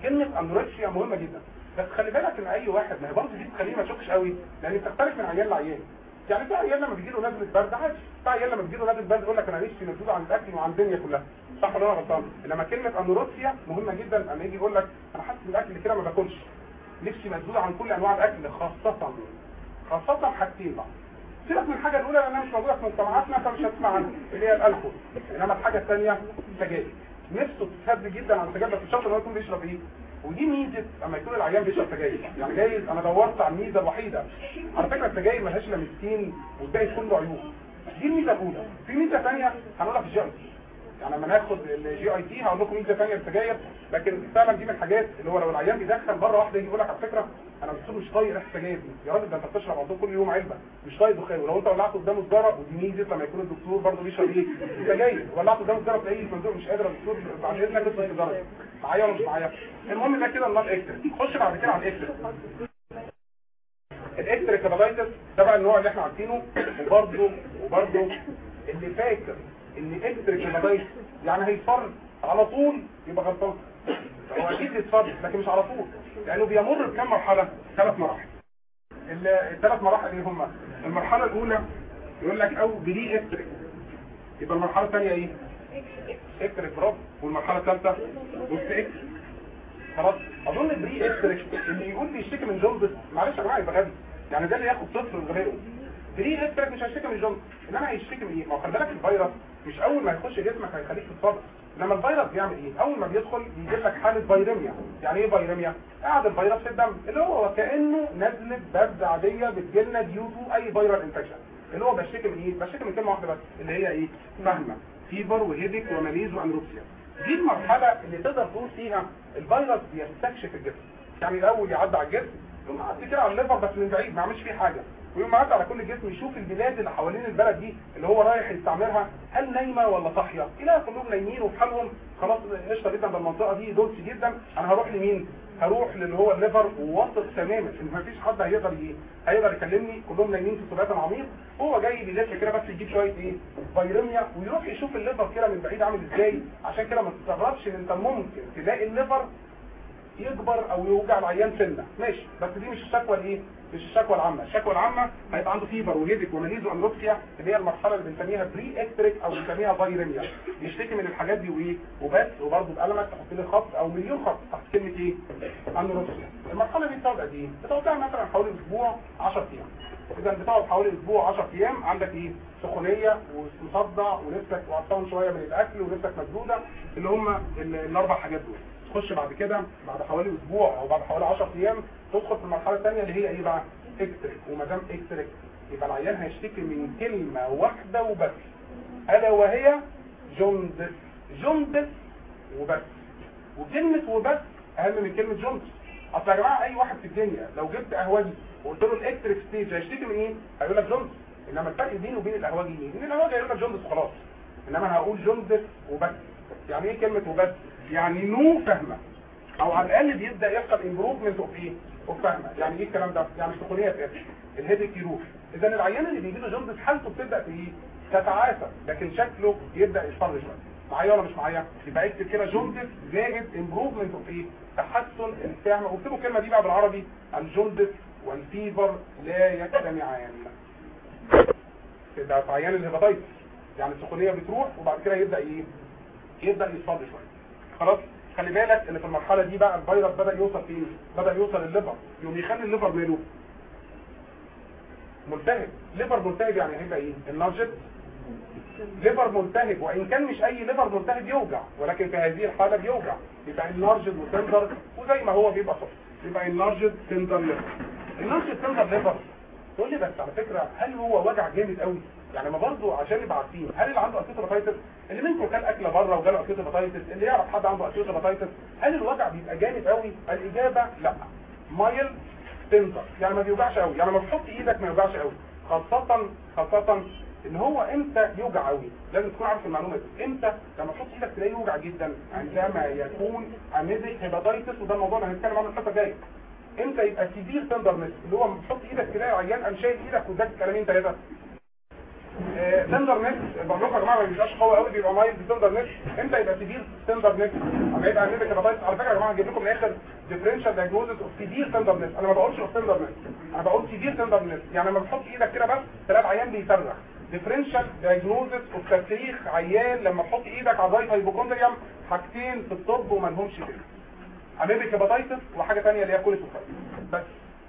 كلمة anorexia مهمة جدا. بس خلي بالك إن أي واحد ما هي برضه دي تخليه ما يشكش قوي لأن بتختلف من عيان لعيان يعني في عيال لما بيجي له نزلة برد عادي في عيال لما بيجي له نزلة برد يقول لك أنا نفسي مسدودة عن الأكل وعن الدنيا كلها. صح ولا أنا غلطان؟ إنما كلمة anorexia مهمة جدا لما يجي يقول لك أنا حاسس بالاكل كده ما باكلش. نفسي مسؤول عن كل أنواع الأكل خاصة خاصة حاجتين بقى. سيبك من الحاجة الأولى لانها مش موجودة في مجتمعاتنا فمش هتسمع عنها اللي هي الألكول. إنما الحاجة الثانية سجاير نفسه تتهد جدا عن السجاير بس الشخص اللي هو يكون بيشرب إيه؟ ودي ميزة أما يكون العيان بيشرب سجاير. يعني جايز. أنا دورت على الميزة الوحيدة. على فكرة السجاير ملهاش إلا ميزتين والباقي كله عيوب. دي الميزة الأولى. في ميزة ثانية هنقولها في تي يعني لما ناخد ال GIT هقول لكم ميزة ثانية للسجاير لكن فعلا دي من الحاجات اللي هو لو العيان بيدخن مره واحدة يجي يقول لك على فكرة أنا بصير مش طايق ريحة السجاير دي. يا راجل ده أنت بتشرب عندهم كل يوم علبة. مش طايق دخان. ولو أنت ولعت قدامه سجاره ودي ميزة لما يكون الدكتور برضه بيشرب إيه؟ سجاير. ولعت قدامه سجاره تلاقيه المنظور مش قادر الدكتور بعد اذنك بس السيجاره معايا ولا مش معايا المهم ده كده ال non icteric خش بعد كده على ال icteric ال icteric hepatitis ده بقى النوع اللي إحنا عارفينه وبرضه وبرضه اللي فاكر ان icteric hepatitis يعني هيصفر على طول يبقى غلطان. هو أكيد يصفر لكن مش على طول. لأنه بيمر بكام مرحلة؟ ثلاث مراحل. ال- الثلاث مراحل إيه هما المرحلة الأولى يقول لك أو pre icteric يبقى المرحلة الثانية إيه؟ icteric برافو والمرحلة الثالثة post icteric خلاص. أظن pre icteric اللي يقول بيشتكي من jaundice معلش يا جماعة يبقى غبي. يعني ده اللي ياخد صفر وغيره pre icteric مش هيشتكي من jaundice إنما هيشتكي من إيه؟ ما هو خلي بالك الفيروس مش أول ما يخش جسمك هيخليك تصفر لما الفيروس بيعمل إيه؟ أول ما بيدخل بيجيب لك حالة viremia يعني إيه viremia قاعد الفيروس في الدم اللي هو وكانه نزلة برد عادية بتجيلنا due to أي viral infection اللي هو بشتكي من إيه؟ بشتكي من كلمة واحدة بس اللي هي إيه؟ FAHM fever و headache و malaise و anorexia دي المرحلة اللي تقدر تقول فيها الفيروس بيستكشف الجسم. يعني الأول يعدي على الجسم يقوم معدي كده على ال liver بس من بعيد ما يعملش فيه حاجة. ويقوم معدي على كل الجسم يشوف البلاد اللي حوالين البلد دي اللي هو رايح يستعمرها هل نايمة ولا صاحية؟ تلاقي كلهم نايمين وفي حالهم خلاص قشطة جدا ده المنطقة دي دولس جدا. أنا هروح لمين؟ هروح للي هو ال liver وواثق تماما إن مفيش حد هيقدر إيه هيقدر يكلمني. كلهم نايمين في سبات عميق هو جاي بيلف كده بس يجيب شوية إيه؟ viremia ويروح يشوف ال liver كده من بعيد عامل إزاي. عشان كده ما تستغربش إن أنت ممكن تلاقي ال liver يكبر أو يوجع العيان سنة. ماشي. بس دي مش الشكوى الإيه؟ مش الشكوى العامة. الشكوى العامة هيبقى عنده fever و headache و malaise و anorexia اللي هي المرحلة اللي بنسميها pre icteric أو بنسميها viremia يشتكي من الحاجات دي وإيه؟ وبس. وبرده بقلمك تحط لي خط أو مليون خط تحت كلمة إيه؟ anorexia المرحلة دي بتقعد قد إيه بتقعد مثلا حوالي أسبوع 10 أيام. إذا بتقعد حوالي أسبوع 10 أيام عندك إيه؟ سخونية ومصدع ونفسك وعطشان شوية من الأكل ونفسك مسدودة اللي هم ال- الأربع حاجات دول. تخش بعد كده بعد حوالي أسبوع أو بعد حوالي 10 أيام تدخل في المرحلة الثانية اللي هي إيه بقى؟ icteric وما دام icteric يبقى العيان هيشتكي من كلمة واحدة وبس. ألا وهي jaundice. jaundice وبس. وكلمه وبس أهم من كلمة jaundice. أصل يا جماعة أي واحد في الدنيا لو جبت قهوجي وقلت له ال icteric stage هيشتكي من إيه؟ هيقول لك jaundice. إنما الفرق بينه وبين القهوجي إيه؟ إن القهوجي هيقول لك jaundice وخلاص. إنما أنا هقول jaundice وبس. يعني إيه كلمة وبس؟ يعني no FAHM أو على الأقل بيبدأ يحصل improvement of إيه؟ of FAHM يعني إيه الكلام ده؟ يعني السخونيه في ال headache يروح. إذا العيان اللي بيجي له jaundice حالته بتبدأ في إيه؟ تتعافى. لكن شكله يبدا يصفر شوية معايا ولا مش معايا يبقى اكتب كده jaundice زائد improvement of إيه؟ تحسن ال FAHM. واكتبوا الكلمة دي بقى بالعربي ال jaundice وال fever لا يجتمعان ده في عيان ال hepatitis يعني السخونيه بتروح وبعد كده يبدأ إيه؟ يبدأ يصفر شوية. خلاص. خلي بالك إن في المرحلة دي بقى الفيروس بدأ يوصل فين؟ بدأ يوصل ال liver. يقوم يخلي ال liver ماله. ملتهب. liver ملتهب يعني هيبقى إيه؟ enlarged liver ملتهب. وإن كان مش أي liver ملتهب يوجع. ولكن في هذه الحالة بيوجع. يبقى enlarged و tender. وزي ما هو بيبقى soft يبقى enlarged tender liver enlarged tender liver تقول لي بس على فكرة هل هو وجع جامد قوي؟ يعني ما برضه عشان نبقى عارفين هل اللي عنده acute hepatitis اللي منكم كان أكلة بره وجاله acute hepatitis اللي يعرف حد عنده acute hepatitis هل الوجع بيبقى جامد قوي الإجابة لا. mild tender يعني ما بيوجعش قوي يعني لما بتحط إيدك ما يوجعش قوي خاصه خاصة إن هو إمتى يوجع قوي لازم تكون عارف المعلومة دي. إمتى؟ لما تحط إيدك تلاقيه يوجع جدا. عندما يكون amoebic hepatitis وده الموضوع اللي هنتكلم عنه الحلقة الجاية. إمتى يبقى severe tenderness اللي هو بتحط إيدك تلاقي عيان قام شايل إيدك واداك كلامين ثلاثة tenderness لكم يا جماعة ما بيبقاش قوي قوي بيبقى mild tenderness إمتى يبقى severe tenderness أما يبقى عندك hepatitis على فكرة يا جماعة هجيب لكم من الآخر differential diagnosis of severe tenderness أنا ما بقولش of tenderness أنا بقول severe tenderness يعني لما بتحط إيدك كده بس تلاقي العيان بيصرخ. differential diagnosis of تفريخ عيان لما تحط إيدك على ال right hypochondrium حاجتين في الطب وما لهمش كده amoebic hepatitis وحاجة ثانية اللي هي كوليسوفايت بس.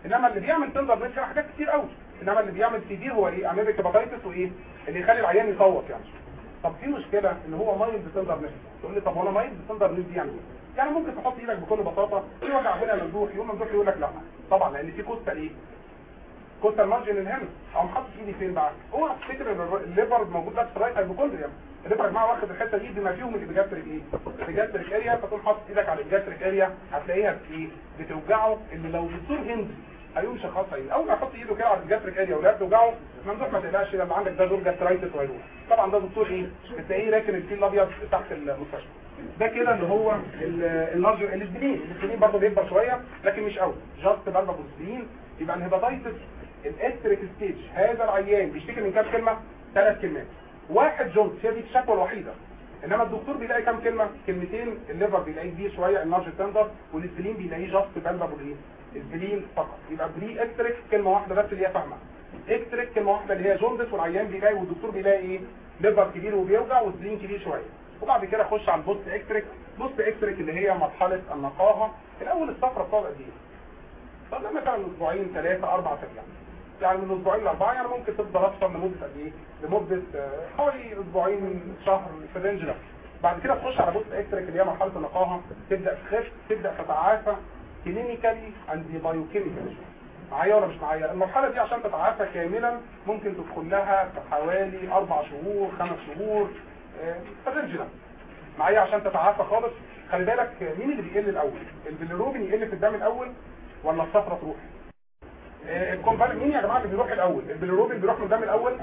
إنما اللي بيعمل tenderness حاجات كتير قوي انما اللي بيعمل severe هو إيه amoebic hepatitis وايه اللي يخلي العيان يصوت يعني. طب في مشكلة إن هو mild tenderness تقول لي طب وأنا mild tenderness دي يعني إيه؟ يعني ممكن تحط إيدك بكل بساطة في وجع هنا ممدوح يوم ممدوح يقول لك لا. طبعا لأن في costal إيه costal margin هنا أو حاطط إيدي فين بقى؟ هو إن ال liver موجود بس في ال right hypochondrium الليفر يا جماعة واخد الحتة دي بما فيهم الابيجاستريك إيه؟ الابيجاستريك اريا فتقوم حاطط إيدك على الابيجاستريك اريا هتلاقيها إيه؟ بتوجعه اللي لو دكتور هندي. هيقوم شخصها إيه أول ما يحط إيده كده على الجاستريك اريا ولا بتوجعه ممدوح ما تقلقش لما عندك ده دور جاسترايتس وهيروح طبعا ده دكتور إيه؟ بتلاقيه راكن الفيل الأبيض تحت المستشفى. ده كده اللي هو اللارج الاسبرين الاسبرين برضه بيكبر شوية لكن مش قوي جاست برضه اسبرين يبقى الهيباتيتس الإستريك ستيج هذا العيان بيشتكي من كام كلمة؟ ثلاث كلمات. واحد jaundice هي دي الشكوى الوحيدة. إنما الدكتور بيلاقي كام كلمة؟ كلمتين. ال liver بيلاقيه كبير شوية enlarged tender وال spleen بيلاقيه just palpable spleen فقط. يبقى pre icteric كلمة واحدة بس اللي هي فاهمة. icteric كلمة واحدة اللي هي jaundice والعيان بيلاقي والدكتور بيلاقي إيه؟ liver كبير وبيوجع وال spleen كبير شوية. وبعد كده خش على ال post icteric post icteric اللي هي مرحلة النقاهة. الأول الصفرة بتقعد قد إيه؟ طب مثلا أسبوعين ثلاثة أربع اسابيع يعني من أسبوعين لأربعة يعني ممكن تفضل أصلا لمدة قد إيه؟ لمدة حوالي أسبوعين شهر في ال range بعد كده تخش على post icteric اللي هي مرحلة النقاهة. تبدأ تخف تبدأ تتعافى clinically and biochemical معايا ولا مش معايا المرحلة دي عشان تتعافى كاملا ممكن تدخل لها في حوالي أربع شهور خمس شهور في ال range ده. معايا عشان تتعافى خالص؟ خلي بالك مين اللي بيقل الأول؟ البيليروبين يقل في الدم الأول ولا الصفرة تروح؟ الكومبال مين يا جماعة اللي بيروح الأول؟ البيليروبين بيروح من الدم الأول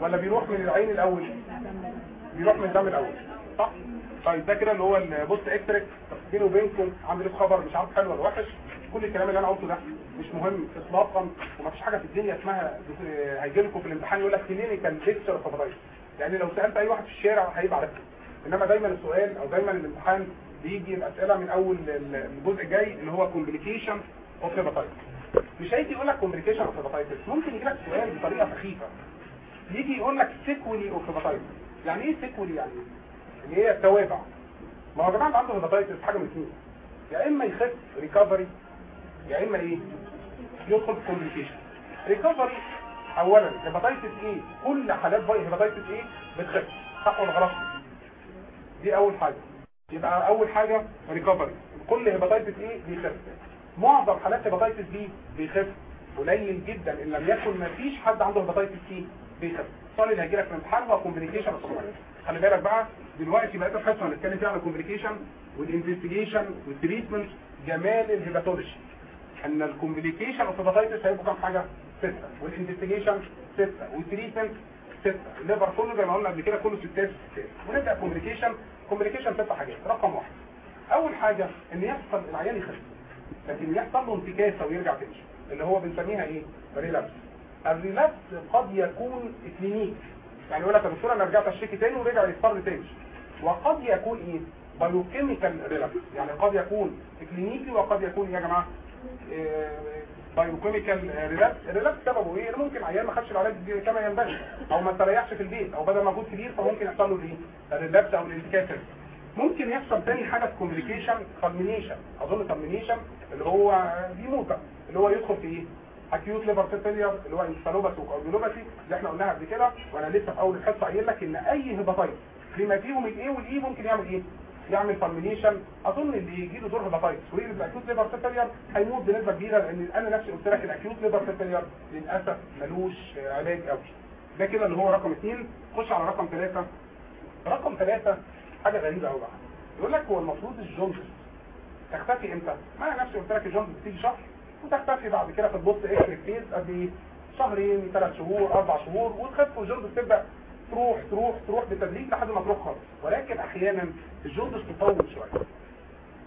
ولا بيروح من العين الأول؟ بيروح من الدم الأول. صح؟ طيب ده كده اللي هو ال post icteric بيني وبينكم عندي لكم خبر مش عارف حلو ولا وحش. كل الكلام اللي أنا قلته ده مش مهم اطلاقا ومفيش حاجة في الدنيا اسمها هيجي لكم في الامتحان يقول لك clinical of hepatitis يعني لو سألت أي واحد في الشارع هيبقى عارف. إنما دايما السؤال أو دايما الامتحان بيجي الأسئلة من أول الجزء الجاي اللي هو complication of hepatitis مش هيجي يقول لك complication of hepatitis ممكن يجي لك سؤال بطريقة سخيفة. يجي يقول لك sequelae of hepatitis يعني إيه sequelae يعني؟ اللي هي التوابع. ما هو جماعة عنده hepatitis حاجة من اثنين يا إما يخف recovery يا إما إيه؟ يدخل في complication recovery اولا hepatitis A؟ كل حالات باي hepatitis A؟ بتخف. صح ولا غلط؟ دي أول حاجة. يبقى أول حاجة recovery كل hepatitis A؟ بيخف. معظم حالات hepatitis B بيخف. قليل جدا. إن لم يكن ما فيش حد عنده hepatitis C بيخف. السؤال اللي هيجي لك في الامتحان هو complication خلي بالك بقى دلوقتي بقيت الحصه هنتكلم فيها على الكومبليكيشن والانفستيجيشن والتريتمنت جمال الهيباتولوجي. إن ال complication of hepatitis هيبقوا كام حاجة؟ ستة. وال investigation ستة. وال treatment ستة. ال liver كله زي ما قلنا قبل كده كله ستات ستات ونبدأ complication complication ست حاجات. رقم واحد. أول حاجة إن يحصل العيان يخف. لكن يحصل له انتكاسة ويرجع تاني. اللي هو بنسميها إيه؟ relapse ال relapse قد يكون clinical يعني يقول لك يا دكتور أنا رجعت اشتكي تاني ورجعت اصفر تاني. وقد يكون إيه؟ biochemical relapse يعني قد يكون clinical وقد يكون يا جماعة؟ biochemical relapse ال relapse سببه إيه؟ ممكن عيان ما خدش العلاج كما ينبغي. أو ما استريحش في البيت. أو بدل مجهود كبير فممكن يحصل له الايه ال relapse أو الانتكاسه ممكن يحصل تاني حاجة في complication fulmination أظن fulmination اللي هو بيموت اللي هو يدخل في إيه؟ acute liver failure اللي هو encephalopathy و coagulopathy اللي إحنا قلناها قبل كده. وأنا لسه في أول الحصة قايل لك إن أي hepatitis بما فيهم ال A وال E ممكن يعمل إيه؟ يعمل fulmination. أظن اللي يجي له دور hepatitis ويجي ال acute liver failure هيموت بنسبة كبيرة لأن أنا نفسي قلت لك ال acute liver failure للأسف ملوش علاج قوي ده كده اللي هو رقم اثنين خش على رقم ثلاثة رقم ثلاثة حاجة غريبة قوي بقى. يقول لك هو المفروض ال jaundice تختفي إمتى؟ ما أنا نفسي قلت لك ال jaundice بتيجي شهر. وتختفي بعد كده في ال post icteric phase قد شهرين ثلاث شهور أربع شهور وتخف وال jaundice تبدأ تروح تروح تروح بالتدريج لحد ما تروح خالص. ولكن أحيانا ال jaundice تطول شوية.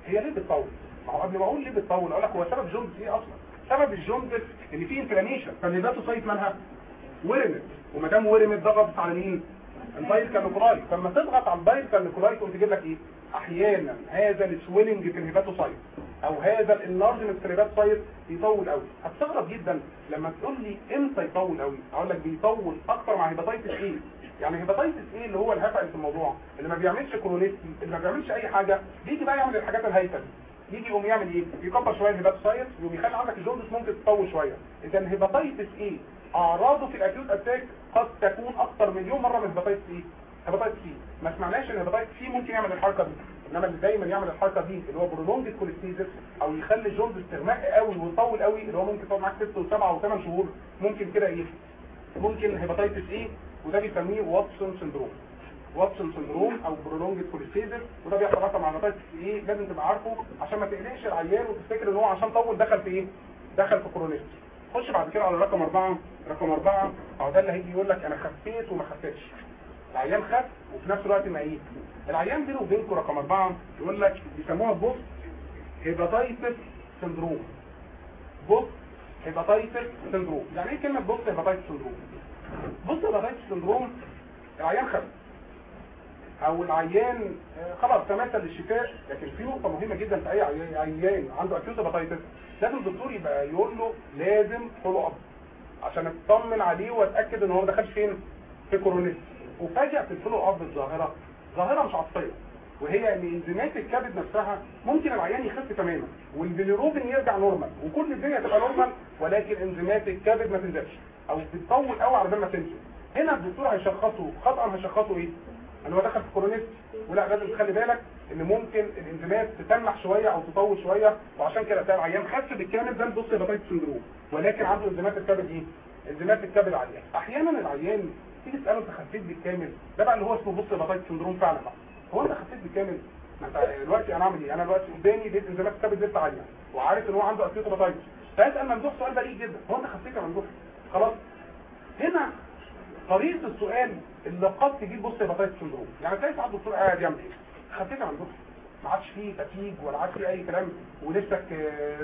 هي ليه بتطول؟ ما هو قبل ما أقول ليه بتطول أقول لك هو سبب ال jaundice إيه أصلا؟ سبب ال jaundice إن في inflammation فال hepatocyte مالها ورمت. وما دام ورمت ضغطت على مين؟ ال bile canaliculi فلما تضغط على ال bile canaliculi تقوم تجيب لك إيه؟ أحيانا هذا ال swelling في ال hepatocyte أو هذا ال enlargement في ال hepatocyte يطول قوي هتستغرب جدا لما تقول لي إمتى يطول قوي أقول لك بيطول أكتر مع hepatitis إيه؟ يعني hepatitis A اللي هو الهفع في الموضوع؟ اللي ما بيعملش chronicity اللي ما بيعملش أي حاجة بيجي بقى يعمل الحاجات الهيكل. يجي يقوم يعمل إيه؟ يكبر شوية ال hepatocyte ويقوم يخلي عندك ال jaundice ممكن تطول شوية. اذا ال hepatitis A؟ أعراضه في ال acute attack قد تكون أكتر مليون مرة من hepatitis إيه؟ hepatitis C ما سمعناش إن hepatitis C ممكن يعمل الحركة دي. إنما اللي دايما يعمل الحركة دي اللي هو prolonged cholestasis أو يخلي الجلد استغماء قوي ويطول قوي اللي هو ممكن يقعد معاك 6 و7 و8 شهور ممكن كده إيه؟ ممكن hepatitis A وده بيسميه Watson syndrome Watson syndrome أو prolonged cholestasis وده بيحصل أصلا مع hepatitis A لازم تبقى عارفه عشان ما تقلقش العيان وتفتكر إن هو عشان طول دخل في إيه؟ دخل في chronicity خش بعد كده على رقم أربعة رقم أربعة أو ده اللي هيجي يقول لك أنا خفيت وما خفتش. العيان خف وفي نفس الوقت ميت العيان بينه وبينكم رقم أربعة يقول لك بيسموها post hepatitis syndrome. post hepatitis syndrome. يعني إيه كلمة post hepatitis syndrome؟ post hepatitis syndrome العيان خف أو العيان خلاص تماثل للشفاء لكن في نقطة مهمة جدا في أي عيان عنده acute hepatitis لازم الدكتور يبقى يقول له لازم follow up عشان اطمن عليه وأتأكد إن هو ما دخلش فين؟ في chronicity وفاجئ في ال follow up الظاهرة. ظاهرة مش عاطفية. وهي إن إنزيمات الكبد نفسها ممكن العيان يخف تماما والبيليروبين يرجع normal وكل الدنيا تبقى normal ولكن إنزيمات الكبد ما تنزلش أو بتطول قوي على بال ما تنزل. هنا الدكتور هيشخصه خطأ هيشخصه إيه؟ إن هو دخل في chronicity ولا لازم تخلي بالك إن ممكن الإنزيمات تتنح شوية أو تطول شوية وعشان كده تلاقي العيان خف بالكامل ده ال post hepatitis syndrome. ولكن عنده إنزيمات الكبد إيه؟ إنزيمات الكبد عاليه أحيانا العيان تيجي تسأله أنت خفيت بالكامل. ده بقى اللي هو اسمه post hepatitis syndrome فعلا بقى. هو أنت خفيت بالكامل. دلوقتي أنا أعمل إيه؟ أنا دلوقتي قدامي لقيت انزيمات الكبد لسه عالية. وعارف إن هو عنده acute hepatitis فاسال ممدوح سؤال بريء جدا. هو أنت خفيت يا ممدوح؟ خلاص. هنا طريقة السؤال اللي قد تجيب post hepatitis syndrome. يعني تلاقي ساعات الدكتور قاعد يعمل إيه؟ خفيت يا ممدوح. ما عادش فيه fatigue ولا عادش فيه أي كلام. ونفسك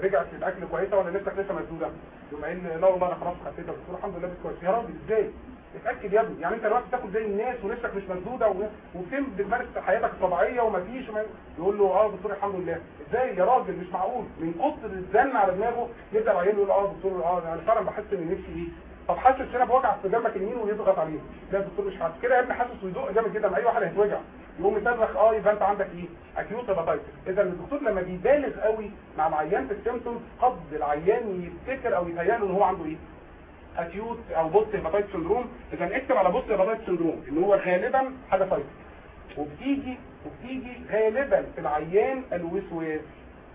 رجعت للأكل كويسة ولا نفسك لسه مسدودة؟ يقوم قايل لا والله أنا خلاص خفيت يا دكتور. الحمد لله بس كويس. يا راجل إزاي؟ اتأكد يا ابني. يعني انت دلوقتي بتاكل زي الناس ونفسك مش مسدوده وبتم بتمارس حياتك الطبيعية ومفيش وما يقول له آه دكتور الحمد لله. إزاي يا راجل؟ مش معقول. من كتر الزن على دماغه يبدأ العيان يقول آه دكتور آه أنا فعلا بحس ان نفسي إيه. طب حاسس هنا بوجع في جنبك اليمين ويضغط عليه لا الدكتور مش حاسس. كده يا ابني حاسس ويدق جامد جدا. أي واحد هيتوجع. يقوم يصرخ آه يبقى أنت عندك إيه؟ acute hepatitis اذا الدكتور لما بيبالغ قوي مع العيان في ال symptoms قد العيان يفتكر أو يتهيأ له إن هو عنده إيه؟ acute أو post hepatitis syndrome إذا اكتب على post hepatitis syndrome إن هو غالبا حاجة فايتس وبتيجي وبتيجي غالبا في العيان الوسواس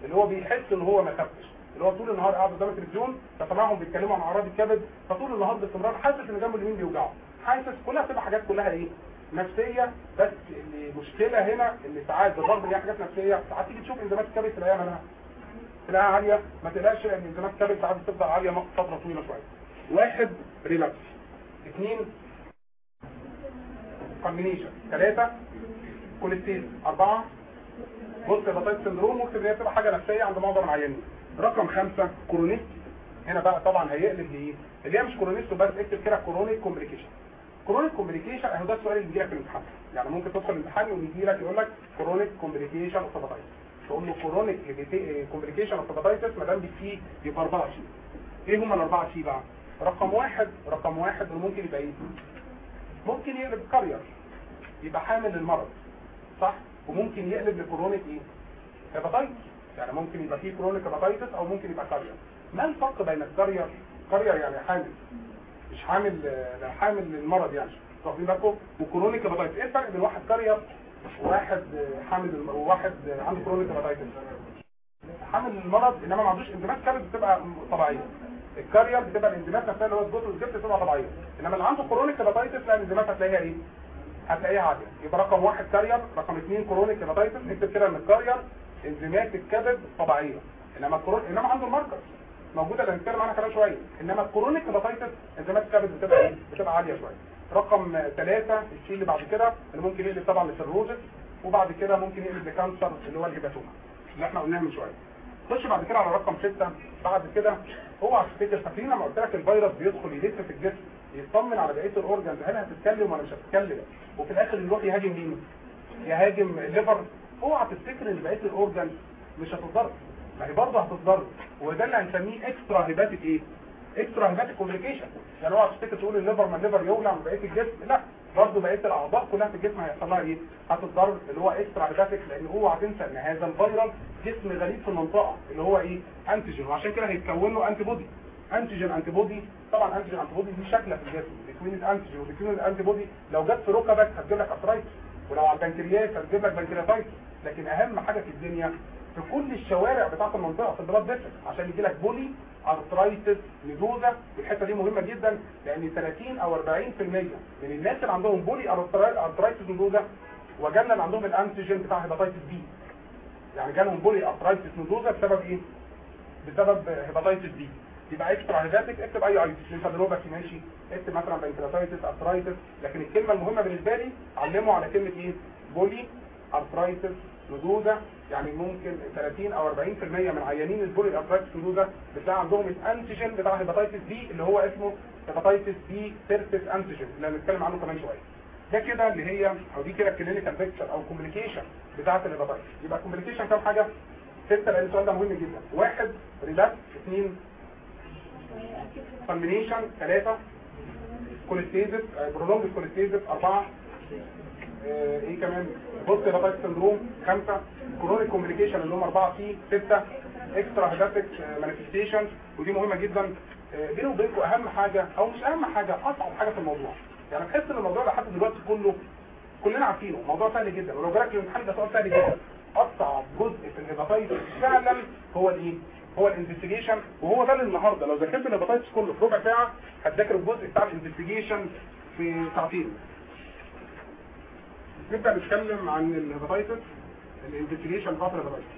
اللي هو بيحس إن هو ما خفش اللي هو طول النهار قاعد قدام التلفزيون فسمعهم بيتكلموا عن أعراض الكبد فطول النهار باستمرار حاسس إن جنبه اليمين بيوجعه. حاسس كلها بتبقى حاجات كلها إيه؟ نفسية. بس المشكلة هنا إن ساعات بالرغم ان هي حاجات نفسية ساعات تيجي تشوف إنزيمات الكبد تلاقيها مالها تلاقيها عالية. ما تقلقش لأن إنزيمات الكبد ساعات بتفضل عالية فترة طويلة شوية. واحد relapse اثنين كومبينيشن ثلاثة cholestasis أربعة post hepatitis syndrome ممكن إن هي تبقى حاجة نفسية عند معظم العيانين رقم خمسة chronic هنا بقى طبعا هيقلب لإيه؟ اللي هي مش chronic بس اكتب كده chronic complication chronic complication أهو ده السؤال اللي بيجي لك في الامتحان. يعني ممكن تدخل الامتحان ويجي لك يقول لك chronic complication of hepatitis تقول له chronic complication of hepatitis ما دام فيه يبقى أربعة C إيه هم الأربعة C بقى؟ رقم واحد رقم واحد ممكن يبقى إيه؟ ممكن يقلب carrier يبقى حامل المرض صح؟ وممكن يقلب ل chronic إيه؟ hepatitis يعني ممكن يبقى فيه chronic hepatitis أو ممكن يبقى carrier. ما الفرق بين ال carrier؟ carrier يعني حامل مش حامل حامل للمرض يعني. واخدين بالكم و chronic hepatitis إيه الفرق بين واحد carrier وواحد حامل وواحد عنده chronic hepatitis حامل المرض إنما ما عندوش انزيمات كبد بتبقى طبيعية. ال carrier بتبقى الانزيمات نفسها اللي هو ال GOT وال GPT بتبقى طبيعية. إنما اللي عنده chronic hepatitis لا الانزيمات هتلاقيها إيه؟ هتلاقيها عاليه يبقى رقم واحد carrier رقم اثنين chronic hepatitis نكتب كده إن ال carrier انزيمات الكبد طبيعية. إنما ال chron إنما عنده ال marker موجودة اللي هنتكلم عنها كمان شوية. إنما ال chronic hepatitis انزيمات الكبد بتبقى إيه؟ بتبقى عالية شوية. رقم ثلاثة ال C اللي بعد كده اللي ممكن يقلب طبعا ل cirrhosis وبعد كده ممكن يقلب ل cancer اللي هو ال hepatoma اللي إحنا قلناها من شوية. خش بعد كده على رقم ستة. بعد كده اوعى تفتكر فاكرين لما قلت لك الفيروس بيدخل يلف في الجسم يطمن على بقية ال organs هل هتتكلم ولا مش هتتكلم؟ وفي الآخر يروح يهاجم مين؟ يهاجم ال liver اوعى تفتكر إن بقية ال organs مش هتتضرر ما هي برضه هتتضرر وده اللي هنسميه extra hepatic إيه؟ extra hepatic complication يعني اوعى تفتكر تقول ال liver ما ال liver يولع من بقيه الجسم. لا. برضه بقية الأعضاء كلها في الجسم هيحصل لها إيه؟ هتتضرر اللي هو extra hepatic لأن اوعى تنسى إن هذا الفيروس جسم غريب في المنطقة اللي هو إيه؟ antigen وعشان كده هيتكون له antibody antigen antibody طبعا antigen antibody دي شكلة في الجسم. بتكوين ال antigen وبتكوين ال antibody لو جت في ركبك هتجيب لك arthritis ولو على البنكرياس هتجيب لك pancreatitis لكن أهم حاجة في الدنيا في كل الشوارع بتاعت المنطقة في ال blood vessel عشان يجي لك polyarteritis nodosa والحته دي مهمة جدا لأن 30 أو 40% من الناس اللي عندهم polyarteritis nodosa وجالنا اللي عندهم ال antigen بتاع hepatitis B يعني جالهم polyarteritis nodosa بسبب إيه؟ بسبب hepatitis B يبقى اكتب hepatic اكتب أي itis lymphadenopathy ماشي. اكتب مثلا pancreatitis arthritis لكن الكلمة المهمة بالنسبة لي علموا على كلمة إيه؟ polyarteritis nodosa يعني ممكن 30 أو 40% من عيانين ال polyarteritis nodosa بتلاقي عندهم ال antigen بتاع hepatitis B اللي هو اسمه hepatitis B surface antigen اللي هنتكلم عنه كمان شوية. ده كده اللي هي أو دي كده ال clinical picture أو complication بتاعة ال hepatitis يبقى complication كام حاجة؟ ستة لأن السؤال ده مهم جدا. واحد relapse اثنين كومبينيشن ثلاثة cholestasis prolonged cholestasis أربعة إيه كمان؟ post hepatitis syndrome خمسة chronic complication اللي هم أربعة فيه ستة extrahepatic manifestation ودي مهمة جدا. آه، بيني وبينكم أهم حاجة أو مش أهم حاجة أصعب حاجة في الموضوع. يعني تحس إن الموضوع لحد دلوقتي كله كلنا عارفينه. موضوع سهل جدا. ولو جالك الامتحان ده سؤال سهل جدا. أصعب جزء في ال hepatitis فعلا هو الإيه؟ هو ال investigation وهو ده النهارده لو ذاكرت ال hepatitis كله في ربع ساعة هتذاكر الجزء بتاع ال investigation في ساعتين. نبدأ نتكلم عن ال hepatitis ال investigation بتاعت ال hepatitis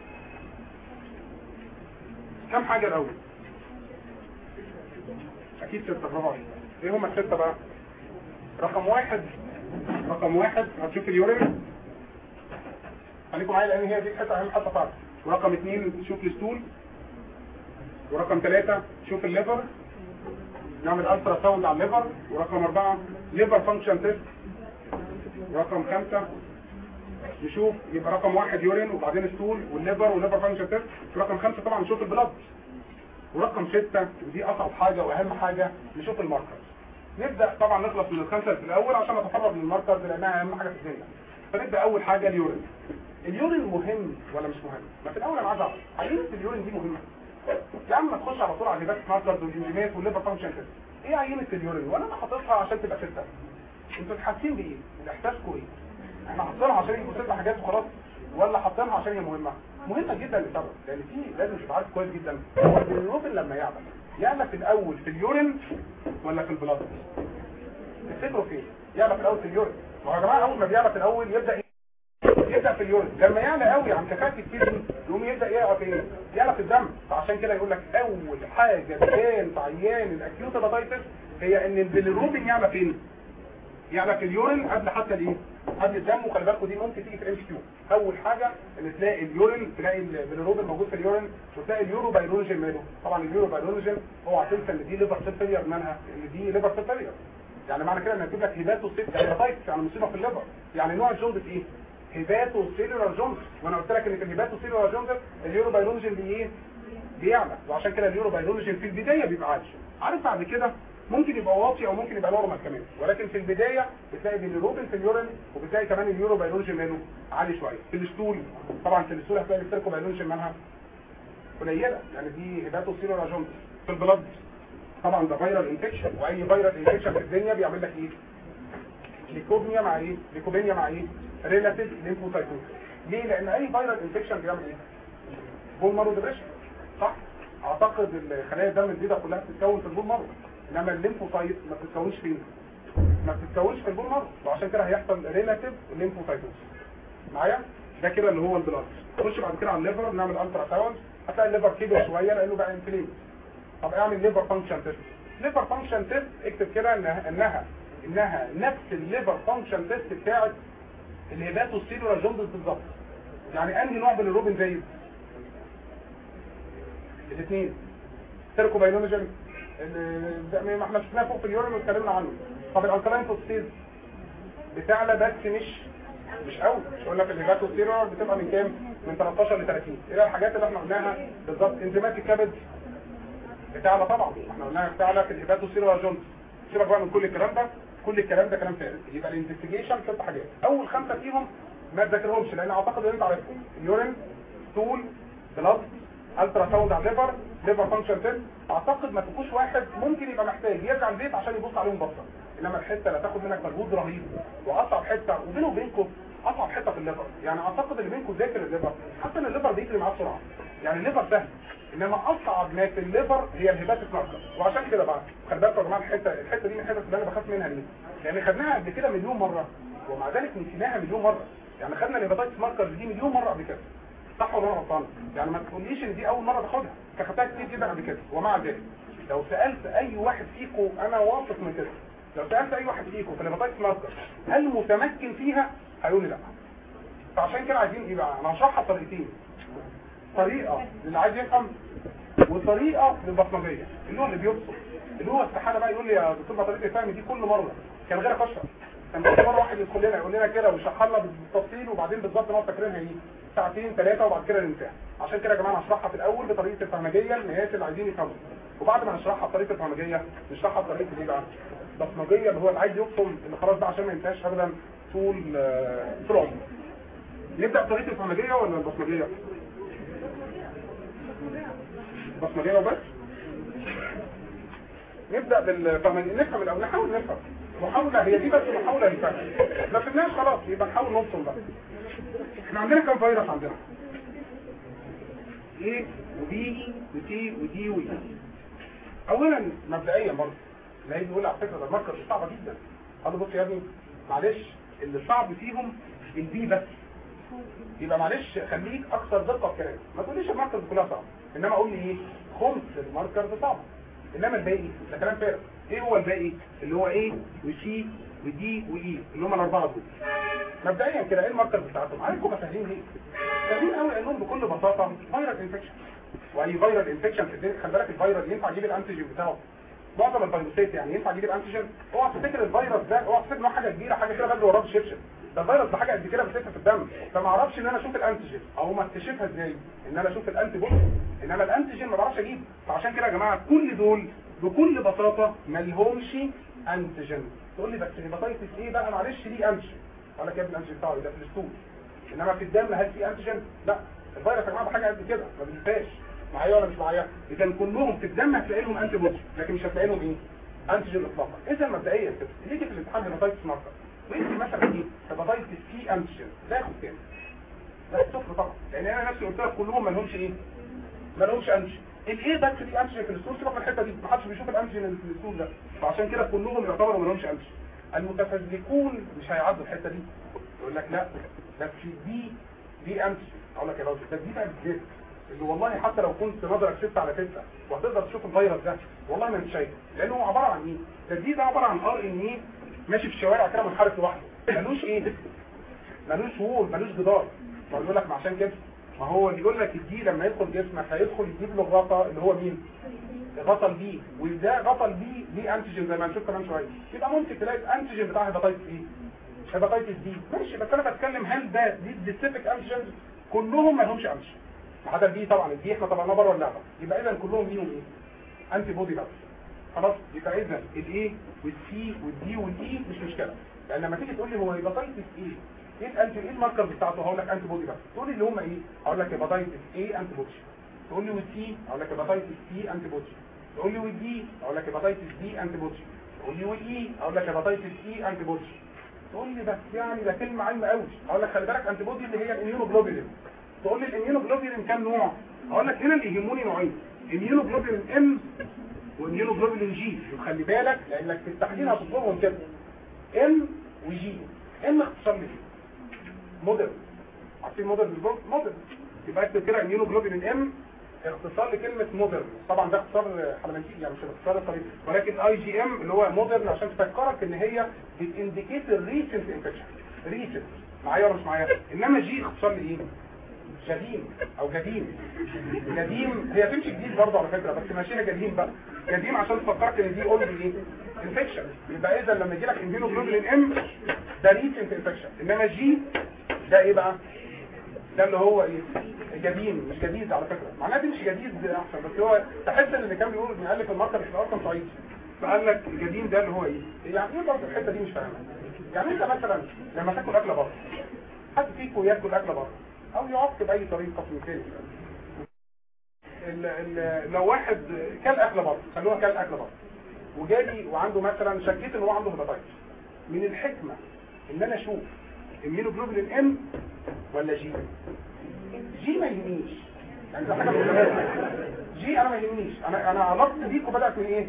كم حاجة الأول؟ أكيد ستة برافو عليك إيه هما الستة بقى؟ رقم واحد رقم واحد هتشوف ال urine خليكم معايا لأن هي دي الحته أهم حتة فعلا ورقم اثنين تشوف ال stool. ورقم ثلاثة شوف ال liver. نعمل ultrasound على ال liver. ورقم أربعة liver function test ورقم خمسة. نشوف يبقى رقم واحد urine وبعدين stool وال liver وال liver function test ورقم خمسة طبعا نشوف ال blood ورقم ستة ودي أصعب حاجة وأهم حاجة نشوف ال marker. نبدأ طبعا نخلص من الخمسة في الأول عشان نتفرغ من ال marker لأنها أهم حاجة في الدنيا. فنبدأ أول حاجة ال urine. ال urine مهم ولا مش مهم؟ ما في الأول أنا عايز أعرف عينة ال urine دي مهمة. يا عم ما تخش على طول على ال hepatic markers والانزيمات وال liver function test إيه عينة ال urine؟ ولا أنا حاططها عشان تبقى ستة. أنتوا حاسين بايه احساسكم إيه إحنا حاطينها عشان ست حاجات وخلاص ولا حاطينها عشان هي مهمة؟ مهمة جدا لسبب لأن في لازم تبقى عارف كويس جدا. هو البيليروبين لما يعلى يعلى في الأول في ال urine ولا في ال blood؟ تفتكروا فين يعلى في الأول في ال urine. ما يا جماعة أول ما بيعلى في الأول يبدأ يبدأ في ال urine. لما يعلى قوي عن كفاءة ال kidney يقوم يبدأ يعلى في إيه؟ يعلى في الدم. فعشان كده يقول لك أول حاجة تبان في عيان ال acute hepatitis هي إن البيليروبين يعلى فين؟ يعلى في ال urine قبل حتى الايه؟ قبل الدم وخلي بالكم دي ممكن تيجي في ال MCQ. أول حاجة إن تلاقي ال urine تلاقي البيليروبين موجود في ال urine وتلاقي ال urobilinogen ماله طبعا ال urobilinogen اوعى تنسى إن دي liver cell failure منها إن دي liver cell failure يعني معنى كده ان هتجيب لك hepatocellular hepatitis يعني مصيبة في ال liver. يعني نوع ال jaundice إيه؟ hepatocellular jaundice وأنا قلت لك إن في ال hepatocellular jaundice ال urobilinogen بي إيه بيعلى. وعشان كده ال urobilinogen في البداية بيبقى عالي عارف بعد كده ممكن يبقى واطي أو ممكن يبقى normal كمان. ولكن في البداية بتلاقي بالروبين في ال urine وبتلاقي كمان ال urobilinogen عالي شوية. في ال stool طبعا في ال stool هتلاقي ال stercobilinogen قليلة. يعني دي hepatocellular jaundice. في ال blood طبعا ده viral infection وأي viral infection في الدنيا بيعمل لك إيه؟ leukopenia مع إيه؟ leukopenia مع إيه؟ relative lymphocytosis ليه؟ لأن أي viral infection بيعمل إيه؟ bone marrow depression صح؟ أعتقد خلايا الدم البيضاء كلها بتتكون في ال bone marrow انما ال lymphocyte ما بتتكونش فين ما بتتكونش في ال bone marrow وعشان كده هيحصل relative lymphocytosis معايا؟ ده كده اللي هو ال blood. نخش بعد كده على ال liver نعمل ultrasound هتلاقي ال liver كبر شوية لأنه بقى inflamed طب اعمل liver function test liver function test اكتب كده انها انها إنها نفس ال liver function test بتاعت ال hepatocellular jaundice بالظبط. يعني أنهي نوع من الروبين زايد الاثنين. stercobilinogen ما إحنا شفناه فوق في ال urine واتكلمنا عنه. طب ال alkaline phosphatase بتعلى بس مش مش قوي مش قلنا في ال hepatocellular بتبقى من كام؟ من 13 ل 30 إيه الحاجات اللي إحنا قلناها؟ بالظبط. إنزيمات الكبد. بتعلى طبعا. إحنا قلناها بتعلى في ال hepatocellular jaundice سيبك بقى من كل الكلام ده. كل الكلام ده كلام فارغ يبقى ال investigation ست حاجات. أول خمسة فيهم ما تذاكرهمش لأن أعتقد إن أنت عارفهم. ال urine stool blood ultrasound على ال liver liver function test أعتقد ما تكونش واحد ممكن يبقى محتاج. يرجع البيت عشان يبص عليهم بصة. إنما الحتة اللي هتاخد منك مجهود رهيب. وأصعب حتة وبيني وبينكم أصعب حتة في ال liver. يعني أعتقد اللي بينكم ذاكر ال liver. حتى إن ال liver بيجري معاه بسرعة. يعني ال liver سهل. إنما أصعب ما في ال liver هي ال hepatic marker وعشان كده بقى خلي بالكم يا جماعة الحتة الحتة دي من الحتت اللي أنا بخاف منها ليه؟ لأن خدناها قبل كده مليون مرة. ومع ذلك نسيناها مليون مرة. يعني خدنا ال hepatic marker دي مليون مرة قبل كده. صح ولا أنا غلطان يعني ما تقوليش إن دي أول مرة تاخدها. أنت خدتها كتير جدا قبل كده ومع ذلك لو سألت أي واحد فيكم أنا واثق من كده. لو سألت أي واحد فيكم في ال hepatic marker هل متمكن فيها؟ هيقول لي لا. فعشان كده عايزين إيه بقى؟ أنا هشرحها بطريقتين. طريقة اللي عايز يفهم وطريقة للبصمجية اللي هو اللي بيبصم. اللي هو استحالة بقى يقول لي يا دكتور طريقة الفهم دي كل مرة. كان غير اشرح كان مره واحد يدخل لنا يقول لنا كده ويشرح لنا بالتفصيل وبعدين بالظبط نقعد فاكرينها إيه ساعتين ثلاثة وبعد كده ننساها عشان كده يا جماعة هشرحها في الأول بطريقة الفهمجيه للناس اللي عايزين يفهموا. وبعد ما نشرحها بطريقة الفهمجيه نشرحها بطريقة إيه بقى؟ البصمجيه اللي هو اللي عايز يبصم اللي خلاص بقى عشان ما ينساش ابدا طول طول عمره. نبدأ بطريقة الفهمجيه ولا البصمجية؟ البصمجيه وبس نبدأ بالفهمجيه نفهم الأول نحاول نفهم. محاولة هي دي بس محاولة للفهم ما فهمناش خلاص يبقى نحاول نبصم بقى إحنا عندنا كم فيروس عندنا؟ إيه وبي وتي ودي وي اولا مبدئيا برضه لا يقول على فكرة ده ال marker صعبة جدا. قال بص يا ابني معلش اللي صعب فيهم ال B بس. يبقى معلش خليك أكثر دقة في كلامك. ما تقوليش ال markers كلها صعبة. إنما قول لي إيه؟ خمس ال markers صعبة. إنما الباقي ده كلام فارغ. إيه هو الباقي؟ اللي هو إيه؟ وسي ودي واي اللي هم الأربعة دول. مبدئيا كده إيه ال markers بتاعتهم؟ عارفكم فاهمين ليه؟ فاهمين قوي لأنهم بكل بساطة virus infection وأي virus infection خلي بالك الفيروس ينفع يجيب ال antigen بتاعه. معظم الفيروسات يعني ينفع يجيب antigen اوعى تفتكر الفيروس ده اوعى تفتكر إنه حاجة كبيرة حاجة كده بتجري وراه بشبشب ده الفيروس ده حاجة قد كده بتلف في الدم. فما أعرفش إن أنا أشوف ال antigen أو ما اكتشفها إزاي؟ إن أنا أشوف ال antibody إنما ال antigen ما بعرفش اجيبه فعشان كده يا جماعة كل دول بكل بساطة ما لهمش antigen تقول لي بس ال hepatitis A بقى؟ معلش ليه antigen أقول لك يا ابني ال antigen بتاعه ده في ال stool إنما في الدم هل في antigen لا. الفيروس يا جماعة ده حاجة قد كده. ما بننساش معايا ولا مش معايا؟ إذا كلهم في الدم هتلاقي لهم antibody لكن مش هتلاقي لهم إيه؟ antigen اطلاقا. إذا مبدئيا كده نيجي في الامتحان hepatitis marker. وانت مثلا إيه؟ hepatitis C antigen. ده كام لا صفر طبعا. لأن أنا نفسي قلت لك كلهم ما لهمش إيه؟ ما لهمش antigen ال A بس في antigen في ال stool سيبك الحتة دي ما حدش بيشوف ال antigen اللي في ال stool ده. فعشان كده كلهم يعتبروا ما لهمش antigen المتفزلكون مش هيعدوا الحتة دي. يقول لك لا في D D antigen أقول لك يا راجل ده D بقى اللي والله حتى لو كنت نظرك ستة على ستة وهتقدر تشوف الفيروس ده. والله ما أنت شايفه لأنه هو عبارة عن إيه ده عبارة عن RNA ماشي في الشوارع كده منحرف لوحده. ملوش إيه ملوش wall ملوش جدار. ما يقول لك عشان كده ما هو يقول لك ال D لما يدخل جسمك هيدخل يجيب له الغطا اللي هو مين؟ غطا ال B. وده غطا ال B ليه antigen زي ما هنشوف كمان شوية. يبقى ممكن تلاقي ال antigen بتاع hepatitis إيه hepatitis D ماشي بس أنا بتكلم هل ده D specific antigen كلهم ما لهمش antigen ما عدا ال B طبعا. ال B إحنا طبعا بره اللعبه يبقى اذا كلهم ليهم إيه antibody بس. خلاص؟ يبقى اذا الاي والسي والدي والاي مش مشكلة. لأن لما تيجي تقول لي هو hepatitis A إيه ال anti إيه ال marker بتاعته هقول لك antibody بس تقول لي اللي هم إيه هقول لك hepatitis A antibody تقول لي وال C هقول لك hepatitis C antibody تقول لي وال D أقول لك hepatitis D antibody تقول لي وال E أقول لك hepatitis E antibody تقول لي بس يعني ده كلمه عامه قوي. أقول لك خلي بالك antibody اللي هي ال immunoglobulin تقول لي ال immunoglobulin كام نوع؟ أقول لك هنا اللي يهموني نوعين. immunoglobulin M و immunoglobulin G وخلي بالك لأنك في التحليل هتطلبهم كده. M و G M اختصار ل modern. عارفين modern بالظبط؟ modern. يبقى اكتب كده immunoglobulin M اختصار لكلمة modern. طبعا ده اختصار حلمنتيجي يعني مش الاختصار الطريق ولكن IgM اللي هو modern عشان تفكرك إن هي بت indicate ال recent infection recent معايا ولا مش معايا؟ إنما G اختصار لإيه؟ جديم أو جديم جديم هي تمشي جديد برضه على فكرة بس ماشيها جديم بقى. جديم عشان تفكرك إن دي old إيه infection يبقى اذا لما يجي لك immunoglobulin M ده recent infection إنما G ده إيه بقى؟ ده اللي هو إيه؟ جديم مش جديد على فكرة. معناه قديم مش جديد أحسن بس هو تحس إن اللي كان بيقول بيألف ال marker مش أصلا صعيدي فقال لك الجديم ده اللي هو إيه؟ يعني إيه برضه الحتة دي مش فاهمها يعني أنت مثلا لما تاكل أكلة بره حد فيكم ياكل أكلة بره؟ أو يعق بأي طريقة ال ال لو واحد كل أكلة بره خلوها كل أكلة بره. وجالي وعنده مثلا شكيت ان هو عنده hepatitis. من الحكمة إن أنا أشوف ال immunoglobulin M ولا G G ما يهمنيش. يعني حاجة G أنا ما يهمنيش. أنا أنا علاقتي بيكوا بدات من إيه؟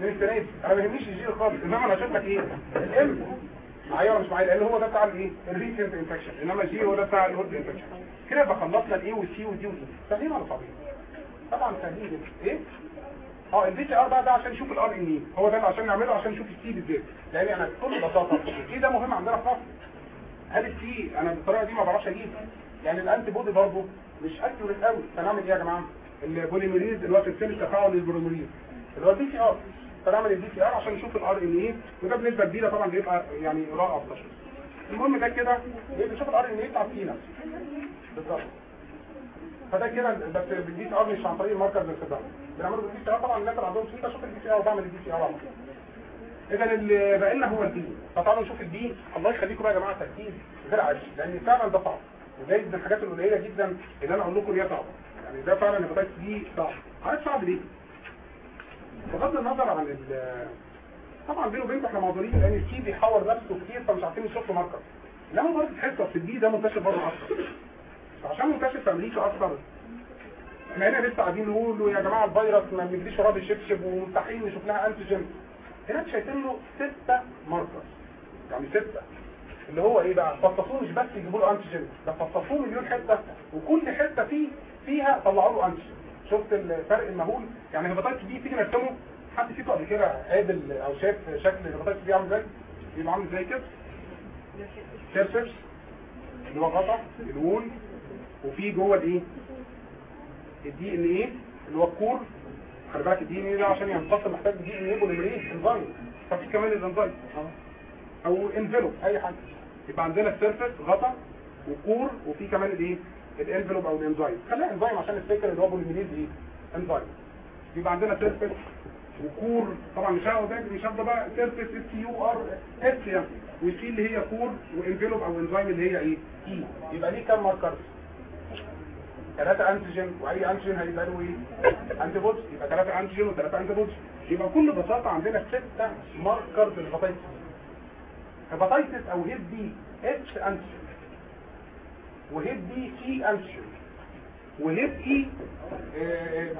من دي أنا ما يهمنيش ال G خالص. إنما أنا أشوف لك إيه؟ ال M معايا ولا مش معايا لأن هو ده بتاع الإيه؟ ال recent infection إنما ال G هو ده بتاع ال old infection كده يبقى خلصنا الايه والسي والدي والدي سهلين ولا صعبين طبعا سهلين جدا إيه؟ آه ال PCR بقى ده عشان نشوف ال RNA هو ده اللي عشان نعمله عشان نشوف ال C بالذات لأن أنا بكل بساطة ال C ده مهم عندنا في مصر. هل ال C أنا بالطريقة دي ما بعرفش أجيب. يعني ال antibody برضه مش accurate قوي فنعمل إيه يا جماعة؟ ال polymerase اللي هو في السيل التفاعل لل polymerase اللي هو ال PCR فنعمل ال PCR عشان نشوف ال RNA. وده بنسبة كبيرة طبعا بيبقى يعني رائع في التشخيص المهم ده كده بنشوف ال RNA بتاع نفسه بالظبط. فده كده بس بال P CR مش عن طريق ال marker بالخبره بنعمله بال PCR طبعا الناس اللي عندهم C بشوف ال PCR وبعمل ال PCR على طول إذا بقى هو ال B فتعالوا نشوف ال B الله يخليكم بقى يا جماعة تركيز غير عادي لأن فعلا ده صعب وده من الحاجات القليلة جدا اللي أنا أقول لكم هي صعبه يعني ده فعلا ال hepatitis B صعب عارف صعب ليه؟ بغض النظر عن طبعا بينه وبينكم إحنا معذورين لأن ال C بيحور نفسه كتير فمش عارفين نشوف له marker. لما برضه تحس في ال B ده منتشر بره أكتر فعشان منتشر في أمريكا أكتر إحنا هنا لسه قاعدين نقول يا جماعة الفيروس ما بيجريش وراه بالشبشب ومستحيل نشوف لها antigen هناك شايفين له ستة marker يعني ستة. اللي هو إيه بقى؟ فصصوه مش بس يجيبوا له antigen ده فصصوه مليون حتة. وكل حتة فيه فيها طلعوا له antigen شفت الفرق المهول؟ يعني ال hepatitis B تيجي نرسمه؟ حد فيكم قبل كده قابل أو شاف شكل ال hepatitis B عامل إزاي؟ بيبقى عامل إزاي كده؟ surface اللي هو غطا ال wall وفي جوه الإيه؟ ال DNA اللي هو ال core. خلي ال DNA ده؟ عشان ينفصل محتاج DNA polymerase enzyme ففي كمان الانزيم أو envelope أي حاجة. يبقى عندنا ال surface غطا و core وفي كمان الإيه؟ ال envelope أو الانزيم خليها انزيم عشان نفتكر اللي هو polymerase إيه؟ انزيم يبقى عندنا surface و core. طبعا مش ده مش هاخد بقى. surface S U R S يعني. وال C اللي هي core و envelope أو انزيم اللي هي إيه؟ E يبقى دي كام marker؟ ثلاثة antigen وأي antigen هيبقى له إيه؟ anti يبقى ثلاثة antigen وثلاثة antibodies يبقى بكل بساطة عندنا ستة marker في ال hepatitis hepatitis أو Hep B S antigen و Hep B C antigen و Hep E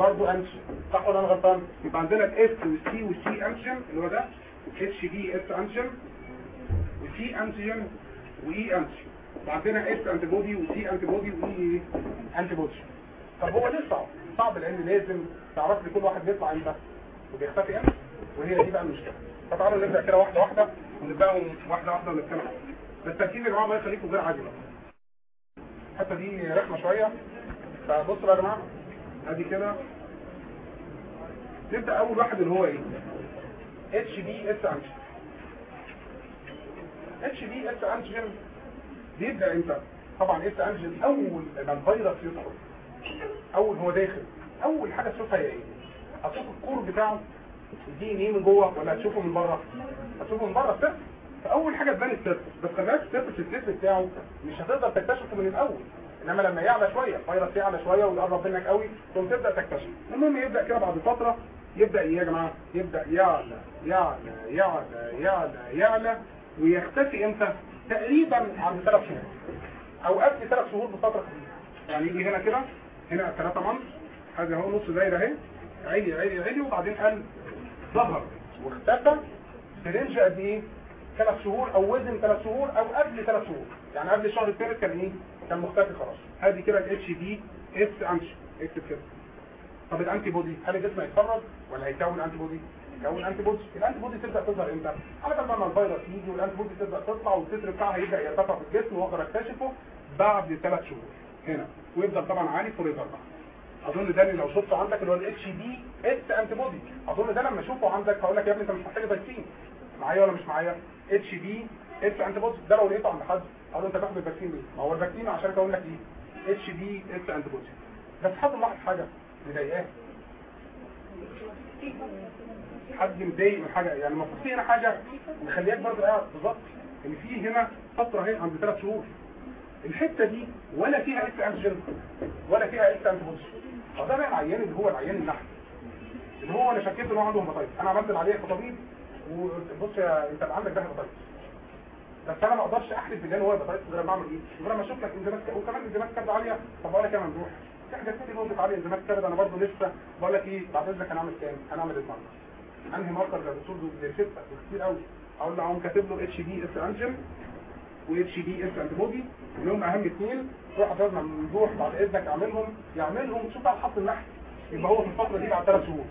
برضو antigen صح ولا أنا غلطان؟ يبقى عندنا ال S وال C وال E antigen اللي هو ده. HBS antigen و C antigen و E antigen وعندنا S antibody و C antibody و E antibody طب هو ليه صعب؟ صعب لأن لازم تعرف لي كل واحد بيطلع إمتى وبيختفي إمتى؟ وهي دي بقى المشكلة. فتعالوا نبدأ كده واحدة واحدة ونبدأهم واحدة واحدة ونتكلم. بس التركيز يا جماعة ما يخليكم غير عادي بقى. الحتة دي رخمة شوية. فبصوا بقى يا جماعة. أدي كده. نبدا أول واحد اللي هو إيه؟ اتش بي S antigen اتش بي اس انتيجن بيبدا إمتى طبعا اس انتيجن أول ما الفيروس يدخل. أول هو داخل. أول حاجة تشوفها هي إيه؟ هتشوف ال core بتاعه ال DNA من جوه ولا هتشوفه من بره؟ هتشوفه من بره ال surface فأول حاجة تبان ال surface بس خلي بالك ال surface ال surface بتاعه مش هتقدر تكتشفه من الأول. إنما لما يعلى شوية الفيروس يعلى شوية ويقرب منك قوي ثم تبدأ تكتشف المهم يبدأ كده بعد فترة. يبدأ إيه يا جماعة؟ يبدأ يعلى يعلى يعلى يعلى يعلى ويختفي إمتى؟ تقريبا عند ثلاث شهور أو قبل ثلاث شهور بفترة خفيفه يعني يجي هنا كده هنا ثلاثة منص هذا اهو نص دايرة أهي. عالي عالي عالي وبعدين قل ظهر واختفى. في قد إيه؟ ثلاث شهور أو وزن ثلاث شهور أو قبل ثلاث شهور. يعني قبل الشهر الثالث كان إيه؟ كان مختفي خلاص. هذه كده الاتش دي اس انش اكتب كده طب الانتي بودي هل الجسم هيتفرج ولا هيكون انتي بودي يكون انتي بودي الانتي بودي تبدأ تظهر إمتى؟ على بال ما الفيروس يجي وال antibody تبدأ تطلع وال titer بتاعها يبدأ يرتفع في الجسم وأقدر أكتشفه بعد ثلاث شهور. هنا. ويفضل طبعا عالي forever أظن ده لو شفته عندك اللي هو ال HBS antibody أظن ده لما أشوفه عندك هقول لك يا ابني أنت مش محتاج vaccine. معايا ولا مش معايا؟ HBS antibody ده لو لقيته عند حد أقول له أنت تاخد ال vaccine ليه ما هو ال vaccine عشان أقول لك إيه؟ HBS antibody بس حد ملاحظ حاجة مضايقاه. حد مضايق من حاجة. يعني المفروض في هنا حاجة مخلياك برضه قاعد بالظبط. إن في هنا فترة اهي عند ثلاث شهور. الحتة دي ولا فيها S antigen ولا فيها S antibody فده بقى العيان اللي هو العيان النحس. اللي هو أنا شكيت ان هو عنده hepatitis أنا عملت عليه كطبيب وبص يا أنت عندك ده hepatitis بس أنا ما أقدرش أحلف ان هو hepatitis غير لما أعمل إيه؟ غير لما أشوف لك إنزيمات وكمان إنزيمات كبد عالية. طب أقول لك يا ممدوح؟ في حاجات كتير نقطة عالية إنزيمات كبد أنا برضه لسه بقول لك إيه؟ بعد إذنك هنعمل كام هنعمل ال marker انهي marker ده بتقول له ستة كتير قوي. أقول له اقوم كاتب له اتش بي اس انجن واتش بي اس انتي بودي اللي هم أهم اثنين روح حضرنا ممدوح بعد إذنك اعملهم. يعملهم. شوف بقى حظ النحس يبقى هو في الفترة دي بعد ثلاث شهور.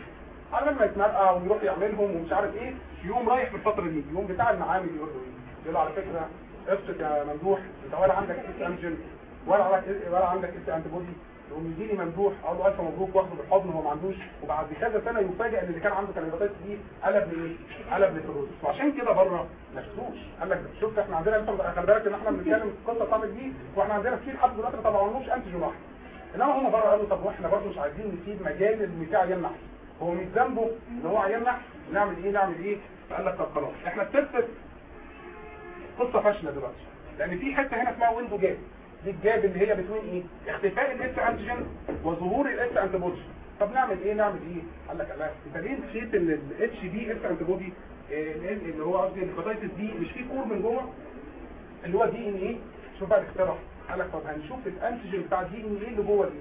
على ما يتنقى ويروح يعملهم ومش عارف إيه يقوم رايح في الفترة دي يقوم بتاع المعامل يقول له إيه؟ يقول له على فكرة افرض يا ممدوح أنت ولا عندك S antigen ولا عندك ولا عندك S antibody يقوم يجي لي ممدوح أقول له ألف مبروك واخده بالحضن هو ما عندوش. وبعد كذا سنة يفاجئ إن اللي كان عنده كان hepatitis B قلب لايه؟ قلب ل fibrosis وعشان كده بره ما شفتوش. قال لك شفت إحنا عندنا أنت خلي بالك إن إحنا بنتكلم في القصة بتاعتك دي وإحنا عندنا كتير لحد دلوقتي ما طلعونوش antigen واحد. إنما هم بره قالوا طب وإحنا برضه مش عايزين نسيب مجال ان عيان نحس هو مش ذنبه إن هو عيان نحس نعمل إيه؟ نعمل إيه؟ فقال لك طب خلاص. إحنا الترتب قصة فاشلة دلوقتي. لأن في حتة هنا اسمها window gap دي ال gap اللي هي between إيه؟ اختفاء ال S antigen وظهور ال S antibody طب نعمل إيه؟ نعمل إيه؟ قال لك لا. أنت ليه نسيت إن ال HBS antibody اللي هو قصدي ال hepatitis B مش فيه core من جوه؟ اللي هو DNA شوف بقى الاختراع. قال لك طب هنشوف ال antigen بتاع ال DNA اللي جوه دي.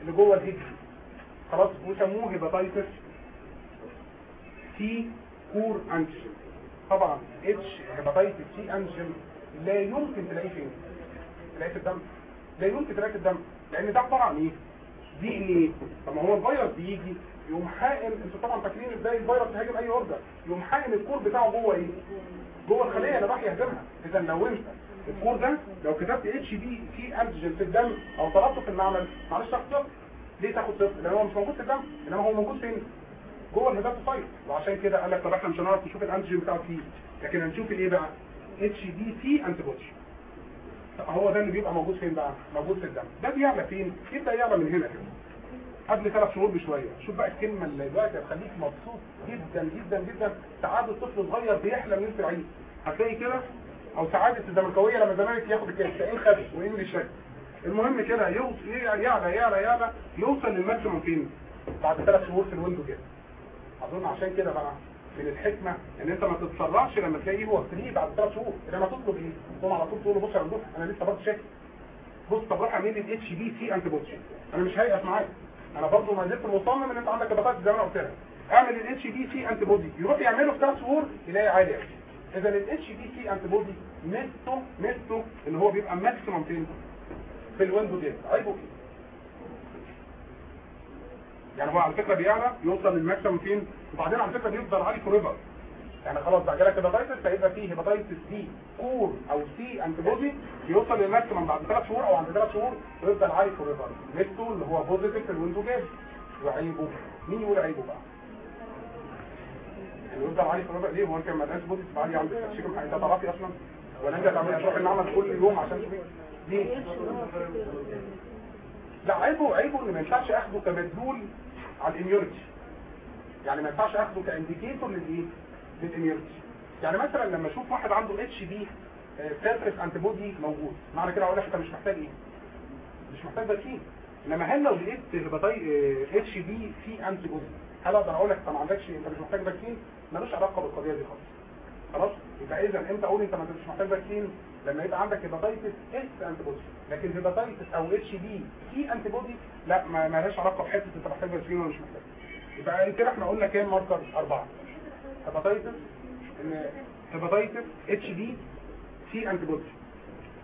اللي جوه ال head خلاص وسموه hepatitis C core antigen طبعا H hepatitis C antigen لا يمكن تلاقيه فين؟ تلاقيه في الدم. لا يمكن تلاقيه في الدم لأن ده عبارة عن إيه؟ DNA؟ طب ما هو الفيروس بيجي يقوم حاقن أنتوا طبعا فاكرين إزاي الفيروس بيهاجم أي اوردر يقوم حاقن ال core بتاعه جوه إيه؟ جوه الخلية اللي راح يهاجمها. اذا لو أنت ال core ده لو كتبت HBC antigen في الدم أو طلبته في المعمل معلش صفر ليه تاخد صفر لأن هو مش موجود في الدم إنما هو موجود فين؟ جوه الهيباتوسايت. وعشان كده قال لك طب إحنا مش هنعرف نشوف الانتيجين بتاعه فيه. لكن هنشوف الإيه بقى؟ اتش دي سي انتي هو ده اللي بيبقى موجود فين بقى؟ موجود في الدم. ده بيعلى فين؟ يبدأ يعلى من هنا. كده قبل ثلاث شهور بشوية. شوف بقى الكلمة اللي دلوقتي هتخليك مبسوط جدا جدا جدا. سعاده طفل صغير بيحلم ينسى عيد هتلاقي كده؟ أو سعاده الزملكاوية لما الزمالك ياخد الكاس. تلاقيه خد وإنجلش شك المهم كده يوصل يعلى يعلى يعلى يعلى. يوصل لل maximum فين؟ بعد ثلاث شهور في ال window كده. أظن عشان كده بقى. من الحكمة إن أنت ما تتسرعش لما تلاقيه هو free بعد ثلاث شهور. إنما تطلب إيه تقوم على طول تقول له بص يا ممدوح أنا لسه برضه شاكك. بص طب روح اعمل لي ال HBC antibody أنا مش هيقف معاك. أنا برضه ما زلت مصمم إن أنت عندك hepatitis زي ما أنا قلت لك. اعمل ال HBC antibody يروح يعمله في ثلاث شهور يلاقي عالي قوي إذا ال HBC antibody ميزته ميزته إن هو بيبقى maximum فين في ال window gap عيبه إيه؟ يعني هو على فكرة بيعلى يوصل لل maximum فين وبعدين على فكرة بيفضل عالي for يعني خلاص بقى جالك hepatitis فيبقى فيه hepatitis C core أو C antibody يوصل لل maximum بعد ثلاث شهور أو عند ثلاث شهور ويفضل عالي forever ميزته اللي هو positive في ال window gap وعيبه. مين يقول عيبه بقى؟ يعني يفضل عالي forever ليه؟ هو antibody تبقى عاليه عندك تشيكم انت تعرفي أصلا. ولا أنت تعمل تروح المعمل كل يوم عشان تشوفي ليه؟ لا عيبه عيبه إن ما ينفعش أخده كمدلول على ال immunity يعني ما ينفعش أخده ك indicator للإيه؟ لل immunity يعني مثلا لما أشوف واحد عنده HB surface antibody موجود معنى كده أقول لك أنت مش محتاج إيه؟ مش محتاج vaccine إنما هل لو لقيت HBc antibody هل أقدر أقول لك أنت ما عندكش أنت مش محتاج vaccine؟ ملوش علاقة بالقضية دي خالص خلاص يبقى اذا إمتى أقول أنت مش محتاج vaccine لما يبقى عندك hepatitis s antibody لكن hepatitis أو HBc antibody لا ما لهاش علاقة بحتة انت محتاج vaccine ولا مش محتاج. يبقى كده إحنا قلنا كام marker أربعة. hepatitis hepatitis HBc antibody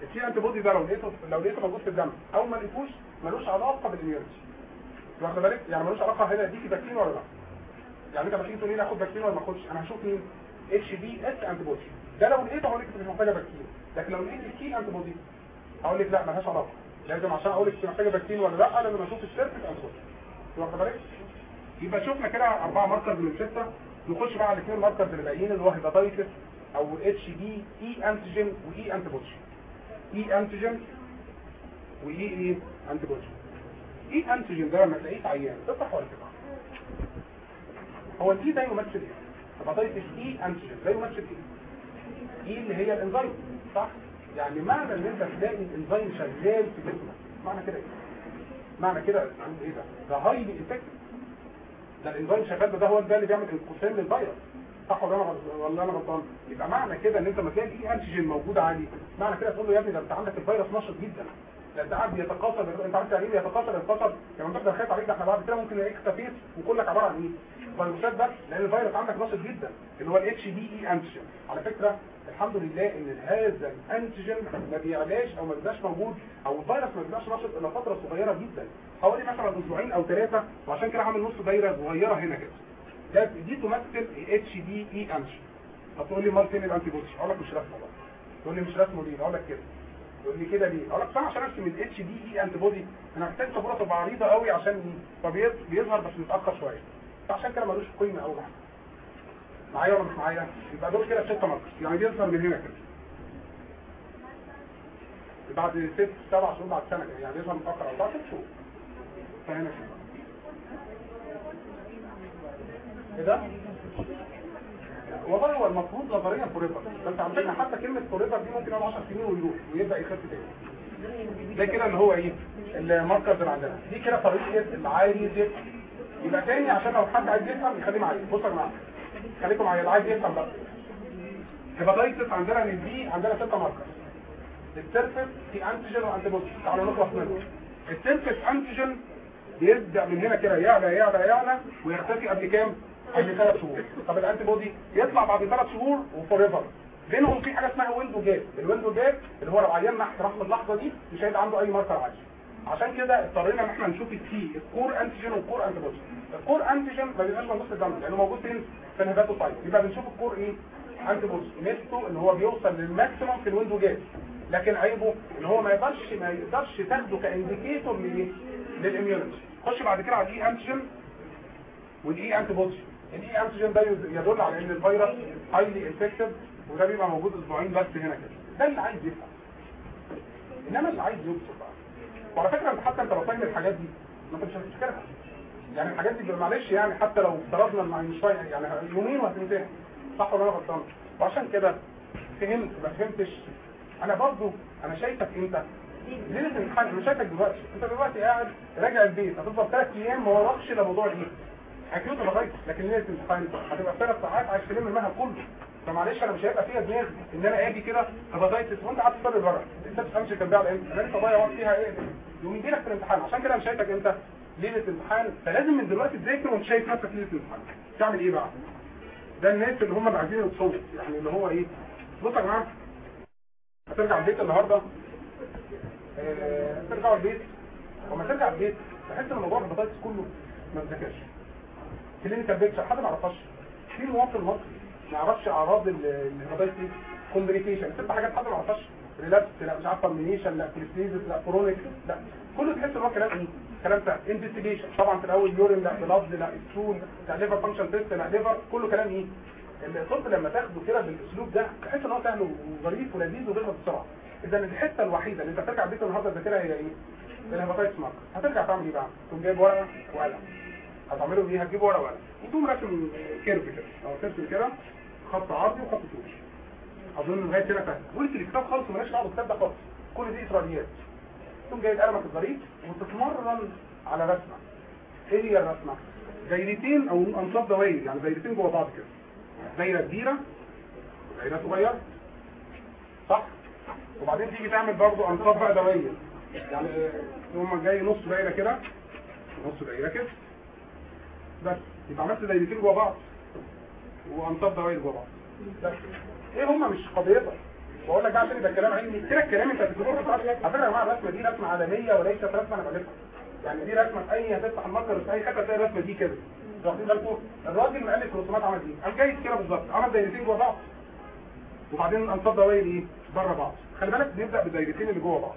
ال c antibody ده لو لقيته لو لقيته موجود في الدم أو ما لقيتوش ملوش علاقة بال immunity واخد بالك؟ يعني ملوش علاقة هل اديكي vaccine ولا لا؟ يعني أنت لما تيجي تقول لي اخد vaccine ولا ما اخدش أنا هشوف مين؟ HBs antibody ده لو لقيته هقول لك انت مش محتاجة vaccine لكن لو لقيت ال c antibody هقول لك لا ملهاش علاقة. لازم عشان أقول لك انت محتاجة vaccine ولا لأ لازم أشوف ال surface anti واخد بالك؟ يبقى شفنا كده أربعة markers من سته نخش بقى على الاثنين markers اللي باقيين اللي هو hepatitis أو HBe antigen و e anti e antigen و e إيه anti e antigen ده لما تلاقيه عيان تصح ولا كده هو ال e ده يمثل إيه hepatitis e antigen ده يمثل إيه e اللي هي الإنزيم. صح؟ يعني معنى إن أنت تلاقي الانزيم شغال في جسمك. معنى كده إيه؟ معنى كده إيه ده؟ ده highly infective ده الانزيم شغال ده هو ده اللي بيعمل انقسام للفيروس. صح ولا أنا ولا أنا غلطان؟ يبقى معنى كده إن أنت لما تلاقي e antigen موجود عالي معنى كده تقول له يا ابني ده أنت عندك الفيروس نشط جدا. انت قاعد بيتكاثر انت عارف يعني إيه بيتكاثر الفصل يعني انت خايف عليك إحنا بعد كده ممكن نلاقيك اختفيت وكلك عبارة عن إيه؟ فيروسات بس لأن الفيروس عندك نشط جدا اللي هو ال HBe antigen على فكرة الحمد لله إن هذا ال antigen ما بيعلاش أو ما بيبقاش موجود أو الفيروس ما بيبقاش نشط إلا فترة صغيرة جدا. حوالي مثلا أسبوعين أو ثلاثة وعشان كده عامل نص دايرة صغيرة هنا كده. ده دي تمثل HBe antigen هتقول لي امال فين ال anti أقول لك مش رسمة بقى. تقول لي مش رسمة ليه أقول لك كده. تقول لي كده ليه؟ أقول لك عشان أرسم ال HBe antibody أنا محتاج صبوره تبقى عريضه قوي عشان فبيظهر بس متأخر شوية. فعشان كده ملوش قيمة قوي معايا. ولا مش معايا؟ يبقى دول كده ستة markers يعني بيظهر من هنا كده. بعد ست سبع شهور بعد سنة يعني بيظهر متأخر أو بعد ست شهور. فهنا كده. إيه ده؟ والله هو المفروض نظريا forever. بس فكرة حتى كلمة forever دي ممكن يقعد 10 سنين ويروح ويبدأ يخف تاني. ده كده اللي هو إيه؟ ال markers اللي عندنا. دي كده طريقة العايز يبقى تاني عشان لو حد عايز يفهم يخليه معايا. بصوا يا جماعة خليكم معايا. اللي عايز يفهم بقى hepatitis عندنا من دي عندنا ستة marker. ال surface في antigen و antibody تعالوا نخلص منه. ال surface antigen بيبدأ من هنا كده يعلى يعلى يعلى ويختفي قبل كام؟ قبل ثلاث شهور. طب ال antibody يطلع بعد ثلاث شهور و forever. بينهم في حاجة اسمها window gap ال window gap اللي هو لو عيان نحت رحم اللحظة دي مش هيبقى عنده أي marker عادي عشان كده اضطرينا إن إحنا نشوف التي ال core antigen وال core antibody ال core antigen ما بيبقاش موجود في الدم لأنه موجود فين؟ في ال hepatocyte يبقى بنشوف ال core إيه؟ antibody ميزته ان هو بيوصل لل maximum في ال window gap لكن عيبه إن هو ما يقدرش ما يقدرش تاخده ك indicator لايه لل immunity خش بعد كده على ال e antigen وال e antibody ال e antigen ده يدل على إن الفيروس highly infective وده بيبقى موجود أسبوعين بس هنا كده. ده اللي عايز يفهم. إنما اللي عايز يوصل بقى. وعلى فكرة أنت حتى أنت لو فاهم الحاجات دي ما انت مش هتفتكرها. يعني الحاجات دي معلش يعني حتى لو افترضنا مش فاهم يعني يومين وهتنتهي صح ولا أنا غلطان؟ وعشان كده فهمت ما فهمتش. أنا برضو أنا شايفك أنت. ليله الامتحان أنا شايفك دلوقتي. أنت دلوقتي قاعد راجع البيت هتفضل ثلاث أيام ما وراكش إلا موضوع إيه أكيد لغاية لكن ليله الامتحان هتبقى ثلاث ساعات عايز تلم المنهج كله. فمعلش أنا مش هيبقى فيها دماغ إن أنا آجي كده هباتايتس وأنت قاعد تصلي بره أنت بتفهمش كان إمتى. أنا لسه ضايع وقت فيها إيه؟ يوم لك في الامتحان. عشان كده مش شايفك إمتى ليلة الامتحان. فلازم من دلوقتي تذاكر وانت شايف نفسك ليلة الامتحان. تعمل إيه بقى؟ ده الناس اللي هم عايزين يتصوت يعني اللي هو إيه؟ بصوا يا جماعة هترجع البيت النهارده؟ آه، ترجعوا البيت؟ وما ترجع البيت تحس إن موضوع ال hepatitis كله ما تذاكرش clinical picture حد ما يعرفهاش في مواطن مصري ما يعرفش أعراض ال- ال hepatitis دي complication ست حاجات حد ما يعرفهاش relapse لا مش عارف termination لا cholestasis لا chronic لا. كله تحس إن هو كلام إيه كلام سهل investigation طبعا في الأول urine لا blood لا stool لا liver function test لا liver كله كلام إيه. الطب لما تاخده كده بالأسلوب ده تحس إن هو سهل وظريف ولذيذ وبيخلص بسرعة. إذا الحتة الوحيدة اللي أنت ترجع البيت النهارده تذاكرها هي إيه؟ ال hepatitis marker هترجع تعمل إيه بقى؟ تقوم جايب ورقة وقلم. هتعملوا إيه هتجيب ورقة وقلم. وتقوم راسم curve كده. أو ترسم كده خط عرضي وخط طولي أظن لغاية كده فاهم. قفلت الكتاب خالص مالهاش دعوة بالكتاب ده خالص. كل دي إسرائيليات. تقوم جايب قلمك الظريف وتتمرن على رسمه إيه هي الرسمة؟ دايرتين أو أنصاف دوائر. يعني دايرتين جوه بعض كده. دايرة كبيرة ودايره صغيرة. صح؟ وبعدين تيجي تعمل برضو أنصاف بقى دوائر. يعني تقوم جاي نص دايرة كده. نص دايرة كده. بس. يبقى عملت دايرتين جوه بعض. وأنصاف دوائر جوه بعض. بس. إيه هما؟ مش قضيتك. بقول لك عشان ده كلام علمي. كده الكلام أنت بتقوله على فكرة يا جماعة الرسمة دي رسمة عالمية وليست رسمة أنا بجيبها يعني دي رسمة في أي هتفتح المتجر في أي حتة تلاقي الرسمة دي كده. واخدين بالكم؟ الراجل مؤلف رسومات عمل إيه؟ قام جاي كده بالظبط. عمل دايرتين جوه بعض. وبعدين الانصاف دوائر إيه؟ بره بعض. خلي بالك نبدا بالدايرتين اللي جوه بعض.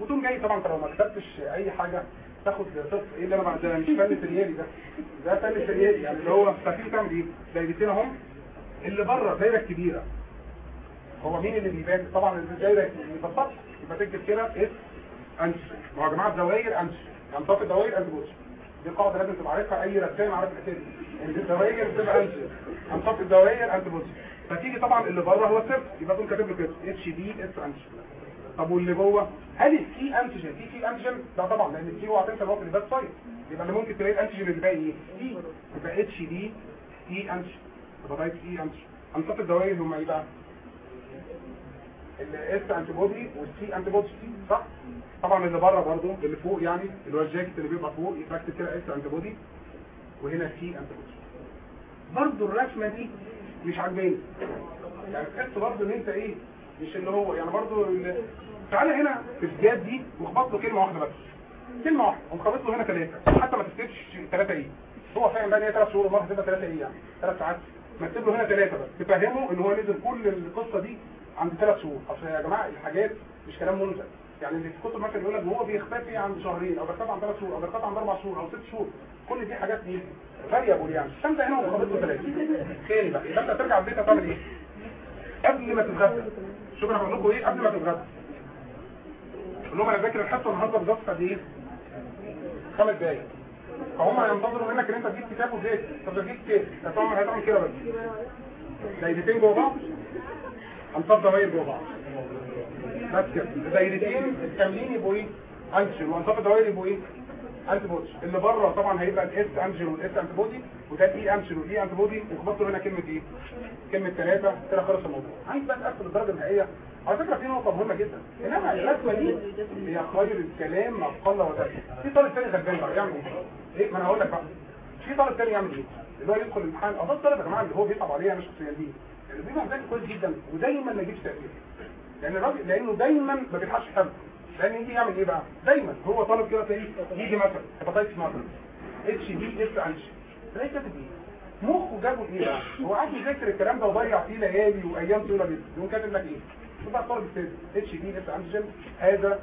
وتقوم جاي طبعا أنت لو ما كتبتش أي حاجة تاخد صفر إيه اللي أنا بعد ده مش فن سريالي ده. ده فن سريالي يعني اللي هو ترتيب تعمل إيه؟ دايرتين اهم اللي بره الدايره الكبيره هو مين اللي بيبان؟ طبعا الدايره يبقى سطح يبقى تكتب كده S antigen. ما هو يا جماعة الدوائر antigen. انصاف الدوائر antibody دي قاعدة لازم تبقى عارفها. أي رسام عارف الاساس ان الدوائر بتبقى antigen. انصاف الدوائر antibody فتيجي طبعا اللي بره هو صفر. يبقى تقوم كاتب له كده. اتش دي اس انش. طب واللي جوه هل ال C antigen في C antigen لا طبعا لأن ال C هو هتنسى الوقت اللي ده سايد يبقى اللي ممكن تلاقي ال antigen اللي باقي إيه؟ C يبقى HBc antigen يبقى ده C antigen أنصاف الدوائر اللي هم إيه بقى؟ ال S antibody وال C antibody صح؟ طبعا اللي بره برضه اللي فوق يعني اللي هو الجاكيت اللي بيبقى فوق اكتب كده S antibody وهنا C antibody برضه الرسمة دي مش عاجباني. يعني تحس برضه إن أنت إيه؟ مش اللي هو يعني برضه ال- تعالى هنا في الجاد دي واخبط له كلمة واحدة بس. كلمة واحدة ومخبط له هنا ثلاثة. حتى ما تكتبش ثلاثة إيه. هو فاهم بقى إن هي ثلاث شهور ومره تبقى ثلاثة إيه يعني ثلاث ساعات. ما تكتب له هنا ثلاثة بس. تفهمه إن هو نزل كل القصة دي عند ثلاث شهور. أصل يا جماعة الحاجات مش كلام منزل. يعني اللي في الكتب مثلا يقول لك هو بيختفي عند شهرين أو بيختفي عند ثلاث شهور أو بيختفي عند أربع شهور أو ست شهور. كل دي حاجات إيه variable يعني. فانت هنا وخبطت له ثلاثة. خير بقى. يبقى ترجع البيت هتعمل إيه؟ قبل ما تتغدى شوف أنا هقول لكم إيه قبل ما تتغدى. قول لهم أنا ذاكر الحصة النهارده بالظبط قد إيه؟ خمس دقايق. فهم هينتظروا منك ان انت تجيب كتاب وتذاكر طب ده كتاب. انت طبعا هتعمل كده بس. دايرتين جوه بعض. هنصب دوائر جوه بعض. بس كده. دايرتين الكاملين يبقوا إيه؟ antigen وانصاف الدوائر يبقوا إيه؟ antibody اللي بره طبعا هيبقى ال S antigen وال S antibody وده ال E antigen وال E antibody وخبطوا هنا كلمة إيه؟ كلمة ثلاثة كده خلص الموضوع. عايز بقى تقفل الدرجه النهائيه على فكرة في نقطة مهمة جدا. إنما الرسمه دي هي خير الكلام ما قل وزاد في طالب تاني غلبان بقى يعمل إيه؟ إيه؟ ما أنا هقول لك بقى. في طالب تاني يعمل إيه؟ اللي هو يدخل الامتحان. آه ده الطالب يا جماعة اللي هو بيصعب عليه مش شخصيا اللي بيبقى مذاكر كويس جدا ودايما ما يجيبش تقدير. لأن الراجل لأنه دايما ما بيلحقش حفظ لأن يجي يعمل إيه بقى؟ دايما هو طالب كده تلاقيه يجي مثلا hepatitis مثلا HBs antigen تلاقيه كاتب إيه؟ مخه جابه إيه بقى؟ هو قاعد يذاكر الكلام ده وضيع فيه ليالي وأيام طويلة جدا. يقوم كاتب لك إيه؟ تبقى الطالب الثاني HBs antigen هذا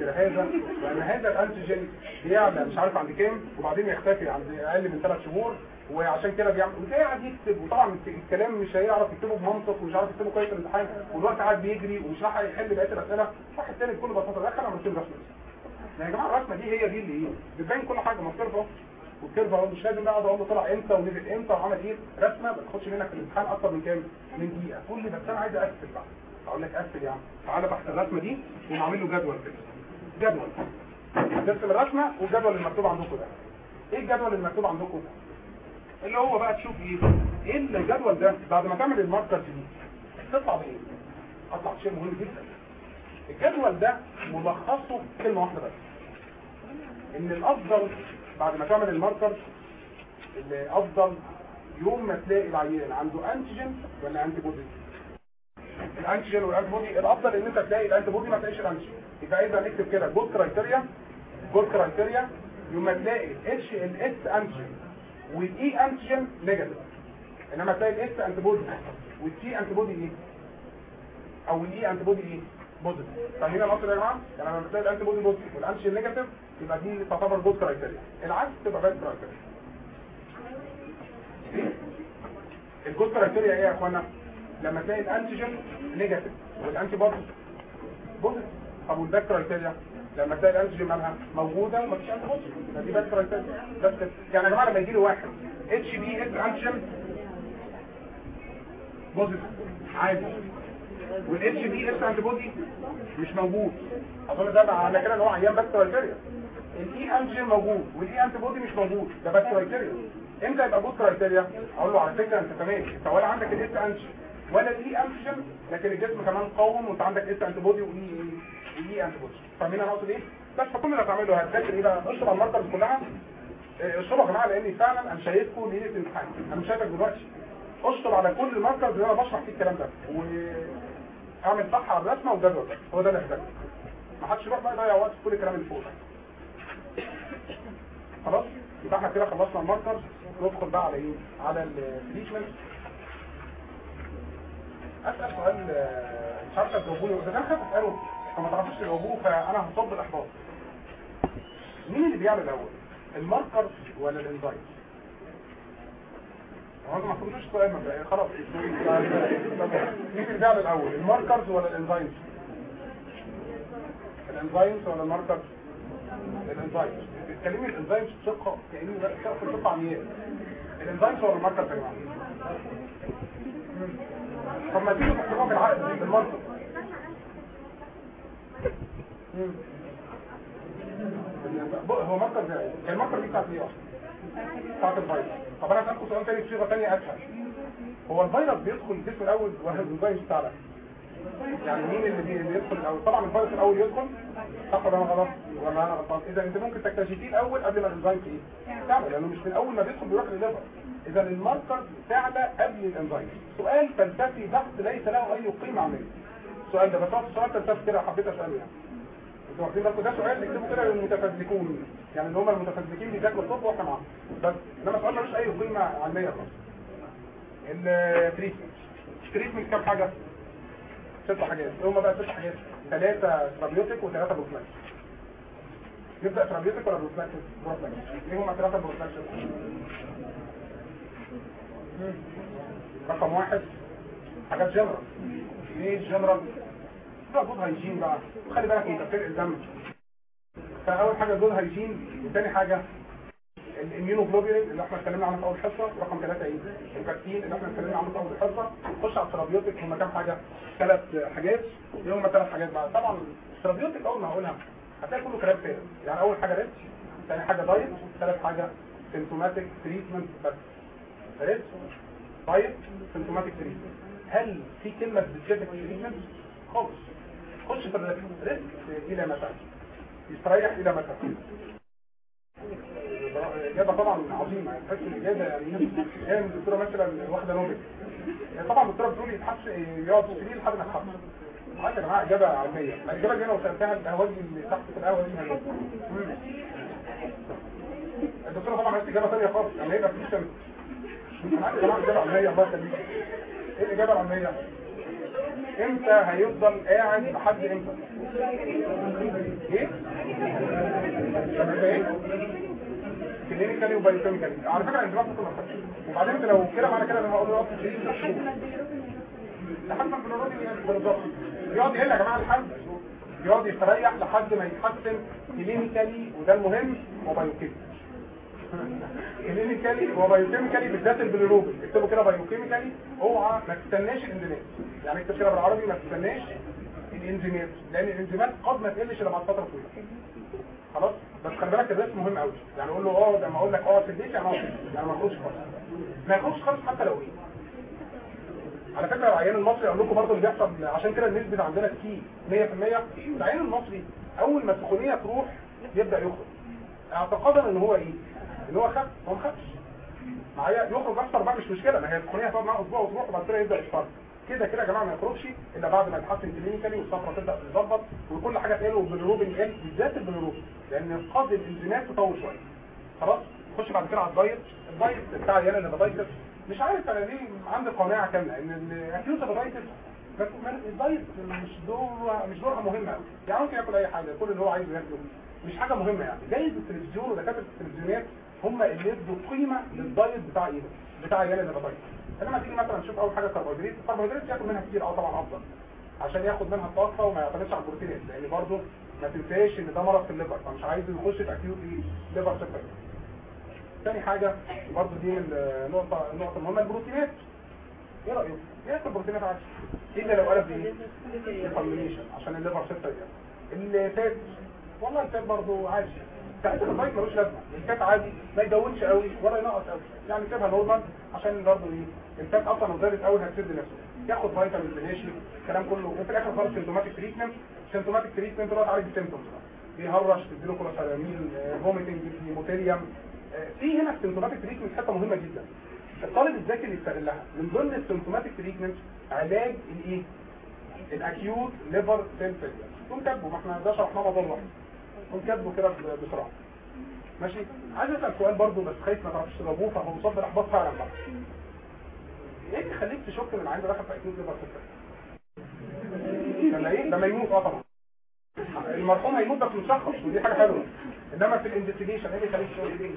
كده هذا. لأن هذا ال antigen بيعلى مش عارف عند كام وبعدين يختفي عند أقل من ثلاث شهور. وعشان كده بيعمل وقاعد يكتب وطبعا الكلام مش هيعرف يكتبه بمنطق ومش عارف يكتبه كويس في الامتحان والوقت قاعد بيجري ومش راح يحل بقية الأسئلة. واحد تاني بكل بساطة دخل عملت له رسمه يا جماعة الرسمة دي هي دي اللي إيه؟ بتبين كل حاجة. ما ال curve وال curve اهو مش لازم أقعد أقول له طلع إمتى ونزل إمتى وعمل إيه؟ رسمة ما تاخدش منك في الامتحان أكتر من كام؟ من دقيقة. لي بس أنا عايز أقفل بقى. أقول لك قفل يا عم. تعالى تحت الرسمة دي ونعمل له جدول كده. جدول. ترسم الرسمة والجدول المكتوب عندكم ده. إيه الجدول المكتوب عندكم ده؟ اللي هو بقى تشوف إيه؟ إيه الجدول ده بعد ما تعمل ال markers دي؟ تطلع بإيه؟ اطلع شيء مهم جدا. الجدول ده ملخصه كلمة واحدة بس. إن الأفضل بعد ما تعمل ال markers الافضل يوم ما تلاقي العيان عنده antigen ولا antibody ال antigen وال antibody الأفضل إن أنت تلاقي ال antibody ما تلاقيش ال antigen يبقى إذا نكتب كده good criteria good criteria يوم ما تلاقي HBs antigen وال E antigen negative انما تلاقي ال S antibody وال E antibody إيه أو ال E antibody إيه positive فاهمين العنصر يا جماعة يعني لما بتلاقي ال antibody positive وال antigen negative يبقى دي تعتبر good criteria العكس تبقى bad criteria ال good criteria إيه يا إخوانا؟ لما تلاقي ال antigen negative وال antibody positive طب وال bad criteria لما تلاقي ال antigen مالها موجودة ومفيش antibody دي بس كده. يعني يا جماعة لما يجي لي واحد HBs antigen positive عادي وال HBs antibody مش موجود. أظن ده معنى كده إن هو عيان bad criteria ال E antigen موجود. وال E antibody مش موجود. ده bad criteria إمتى يبقى good criteria أقول له على فكرة أنت تمام. أنت ولا عندك ال S antigen ولا ال E antigen لكن الجسم كمان قوم وأنت عندك S antibody و E فاهمين أنا اقصد إيه بس فكل اللي هتعمله هتذاكر إيه بقى اشطب ال markers كلها اشطبوا يا جماعة لأني فعلا أنا شايفكم ليله امتحان أنا مش شايفك دلوقتي. اشطب على كل ال markers اللي أنا بشرح فيه الكلام ده. وأعمل صح على الرسمة والجدول ده هو ده هحتاجه ما حدش يروح بقى يضيع وقت في كل الكلام اللي فوق خلاص؟ يبقى إحنا كده خلصنا ال markers ندخل بقى على إيه؟ على ال treatment أسأل سؤال آه، مش عارفه تجاوبوني اذا كان خايف أسأله. فما تعرفوش تجاوبوه فأنا هصب الإحباط. مين اللي بيعمل الأول ال markers ولا الانزايم هو ما فهمتوش السؤال مبدئيا خلاص. مين اللي بيعمل الأول الماركرز ولا الانزايمز الانزايمز ولا الماركرز الانزايمز بتكلمي ال enzymes بثقة كاني في ثقه عمياء. ال enzymes ولا ال markers يا جماعة؟ طب ما تيجوا تحسبوها بالعقل بالمنطق مم. هو زي كان ال marker دي بتاعت إيه أصلا؟ بتاعت الفيروس. طب أنا هسألكم سؤال تاني بصيغه تانية أسهل. هو الفيروس بيدخل الجسم الأول ولا الفيروس بتاعنا؟ يعني مين اللي بي- اللي يدخل الأول؟ طبعا الفيروس الأول يدخل. ولا أنا غلط. ولا أنا غلطان إذا أنت ممكن تكتشفيه الأول قبل ما الانزيم إيه تعمل لأنه مش من أول ما بيدخل بيروح للل liver. إذا ال marker تعلى قبل الأنزيم. سؤال فلسفي بحت ليس له أي قيمة عملية. السؤال ده بس هو سؤال فلسفي كده حبيت أسأله يعني. أنتوا واخدين بالكم؟ ده سؤال نكتبه كده للمتفزلكون يعني اللي هم المتفزلكين بيذاكروا الطب وإحنا معاهم. بس انما سؤال ملوش أي قيمة علمية خالص. ال treatment. ال treatment كام حاجة؟ ست حاجات. هم بقى ست حاجات. ثلاثة therapeutic وثلاثه prophylactic نبدأ therapeutic ولا prophylactic prophylactic إيه هم ثلاثة prophylactic رقم واحد حاجات general general بقى good hygiene بقى. خلي بالك انت بتنقل الدم. فاول حاجة good hygiene وثاني حاجة ال immunoglobulin اللي إحنا اتكلمنا عنه في أول حصة رقم ثلاثة إيه؟ ال vaccine اللي إحنا اتكلمنا عنه في أول حصة. خش على ال therapeutic هم كام حاجة؟ ثلاث حاجات. إيه هم ثلاث حاجات بقى طبعا ال therapeutic أول ما هقولها هتلاقي كله كلام فارغ يعني أول حاجة ريتش ثاني حاجة diet ثالث حاجة symptomatic treatment بس. rest diet symptomatic treatment هل في كلمة specific treatment خالص. خش في ال rest. rest إلى متى يستريح إلى متى إجابة طبعا عظيمة. تحس الإجابة يعني هي من الدكتورة مثلا واحدة نوبل. يعني طبعا الدكتورة بتقول يتحس يقعد سنين لحد ما يتحس عارف يا جماعة إجابة علمية. الإجابة دي أنا سألتها القهوجي اللي تحت في القهوة دي. الدكتورة طبعا عايز إجابة ثانية خالص. يعني هيبقى في شمس أنا جماعة إجابة علمية. الله يخليك. إيه الإجابة العلمية؟ إمتى هيفضل قاعد لحد إمتى؟ إيه؟ لما إيه كلينيكالي وبايوكيميكالي على فكرة تخافش وبعدين أنت لو كده معنى كده أقدر أصلا شيء لحد ما البلورودي بالظبط. يقعد يقل يا جماعة لحد. يقعد يستريح لحد ما يتحسن clinically وده المهم و biochemically clinically و biochemically بالذات البلوروبين اكتبوا كده biochemically اوعى ما تستناش الانزيمات يعني اكتب كده بالعربي ما تستناش الانزيمات لأن الانزيمات قد ما تقلش إلا بعد فترة طويلة. خلاص؟ بس خلي بالك ال rest مهم قوي يعني أقول له آه ده ما أقول لك آه في البيت يعني. يعني ما يخرجش خالص. ما يخرجش خالص حتى لو إيه. على فكرة العيان المصري أقول لكم برضه اللي بيحصل عشان كده النسبة عندنا كتير 100% العيان المصري أول ما السخونية تروح يبدا يخرج. اعتقادا إن هو إيه؟ ان هو خف هو ما خفش معايا؟ يخرج أكتر بقى مش مشكلة. ما هي السخونيه هتقعد معاه أسبوع أسبوع وبعد كده يبدأ يشتغل. كده كده يا جماعة ما يخرجش إلا بعد ما يتحسن clinically والصفرة تبدأ تتظبط وكل حاجة تقل والبيلروبين يقل بالذات البيلروبين لأن قاضي الانزيمات تطول شوية. خلاص؟ نخش بعد كده على ال diet. ال diet بتاع عيان ال hepatitis مش عارف أنا ليه عندي قناعة كاملة ان ال acute hepatitis ال diet مش دور مش دورها مهمة قوي يعني ممكن ياكل أي حاجة كل اللي هو عايزه ياكله. مش حاجة مهمة يعني. جايز التلفزيون ودكاترة التلفزيونات هم اللي يدوا قيمة لل diet بتاع إيه؟ بتاع عيان ال hepatitis إنما تيجي مثلا تشوف أول حاجة كربوهيدرات الكربوهيدرات ياكل منها كتير أه طبعا أفضل عشان ياخد منها الطاقه وما يعتمدش على البروتينات لأن برضه ما تنساش إن ده مرض في ال liver فمش عايز يخش في acute إيه؟ liver cell failure تاني حاجة برضه دي النقطه النقطه المهمه البروتينات. إيه رأيك؟ ياكل بروتينات عادي. إلا لو قلب إيه؟ عشان الليفر سيرفيس الفات والله الفات برضه عادي. ساعتها ال diet ملوش لازمة. ال fat عادي ما يزودش قوي ولا ينقص قوي. يعني سيبها normal عشان برضه إيه ال fat أصلا لو زادت قوي هتسد نفسه ياخد فيتامين ماشي الكلام كله. وفي الآخر خالص symptomatic treatment symptomatic treatment دوت عالج ال symptoms بيهرش تديله cholestyramine vomiting Motilium في هنا ال symptomatic treatment حتة مهمة جدا. الطالب الذكي اللي يستغلها من ضمن ال symptomatic treatment علاج الإيه؟ ال acute liver cell failure كاتبه ما إحنا ده شرحناه موضوع تقوم كاتبه كده بسرعة. ماشي؟ عايز أسأل سؤال برضه بس خايف ما تعرفش تجاوبوه فهو مصاب بالأحباط فعلا بقى. إيه اللي يخليك تشك إن العيان ده دخل في acute liver cell failure لما إيه لما يموت آه طبعا. المرحوم هيموت بس مشخص ودي حاجة حلوة. إنما في ال investigation إيه اللي يخليك تشك؟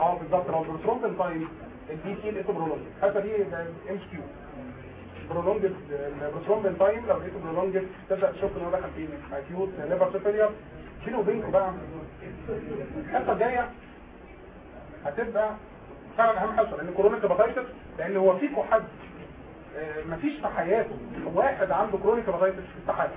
آه بالظبط. لو ال prothrombin time ال PC لقيته prolonged الحته دي MCQ prolonged ال prothrombin time لو لقيته prolonged تبدأ تشك إن هو دخل في acute liver cell failure بينه بقى. الحته الجاية هتبقى فعلا أهم حاجة لأن chronic hepatitis لأن هو فيكم حد آه، مفيش في حياته واحد عنده chronic hepatitis استحاله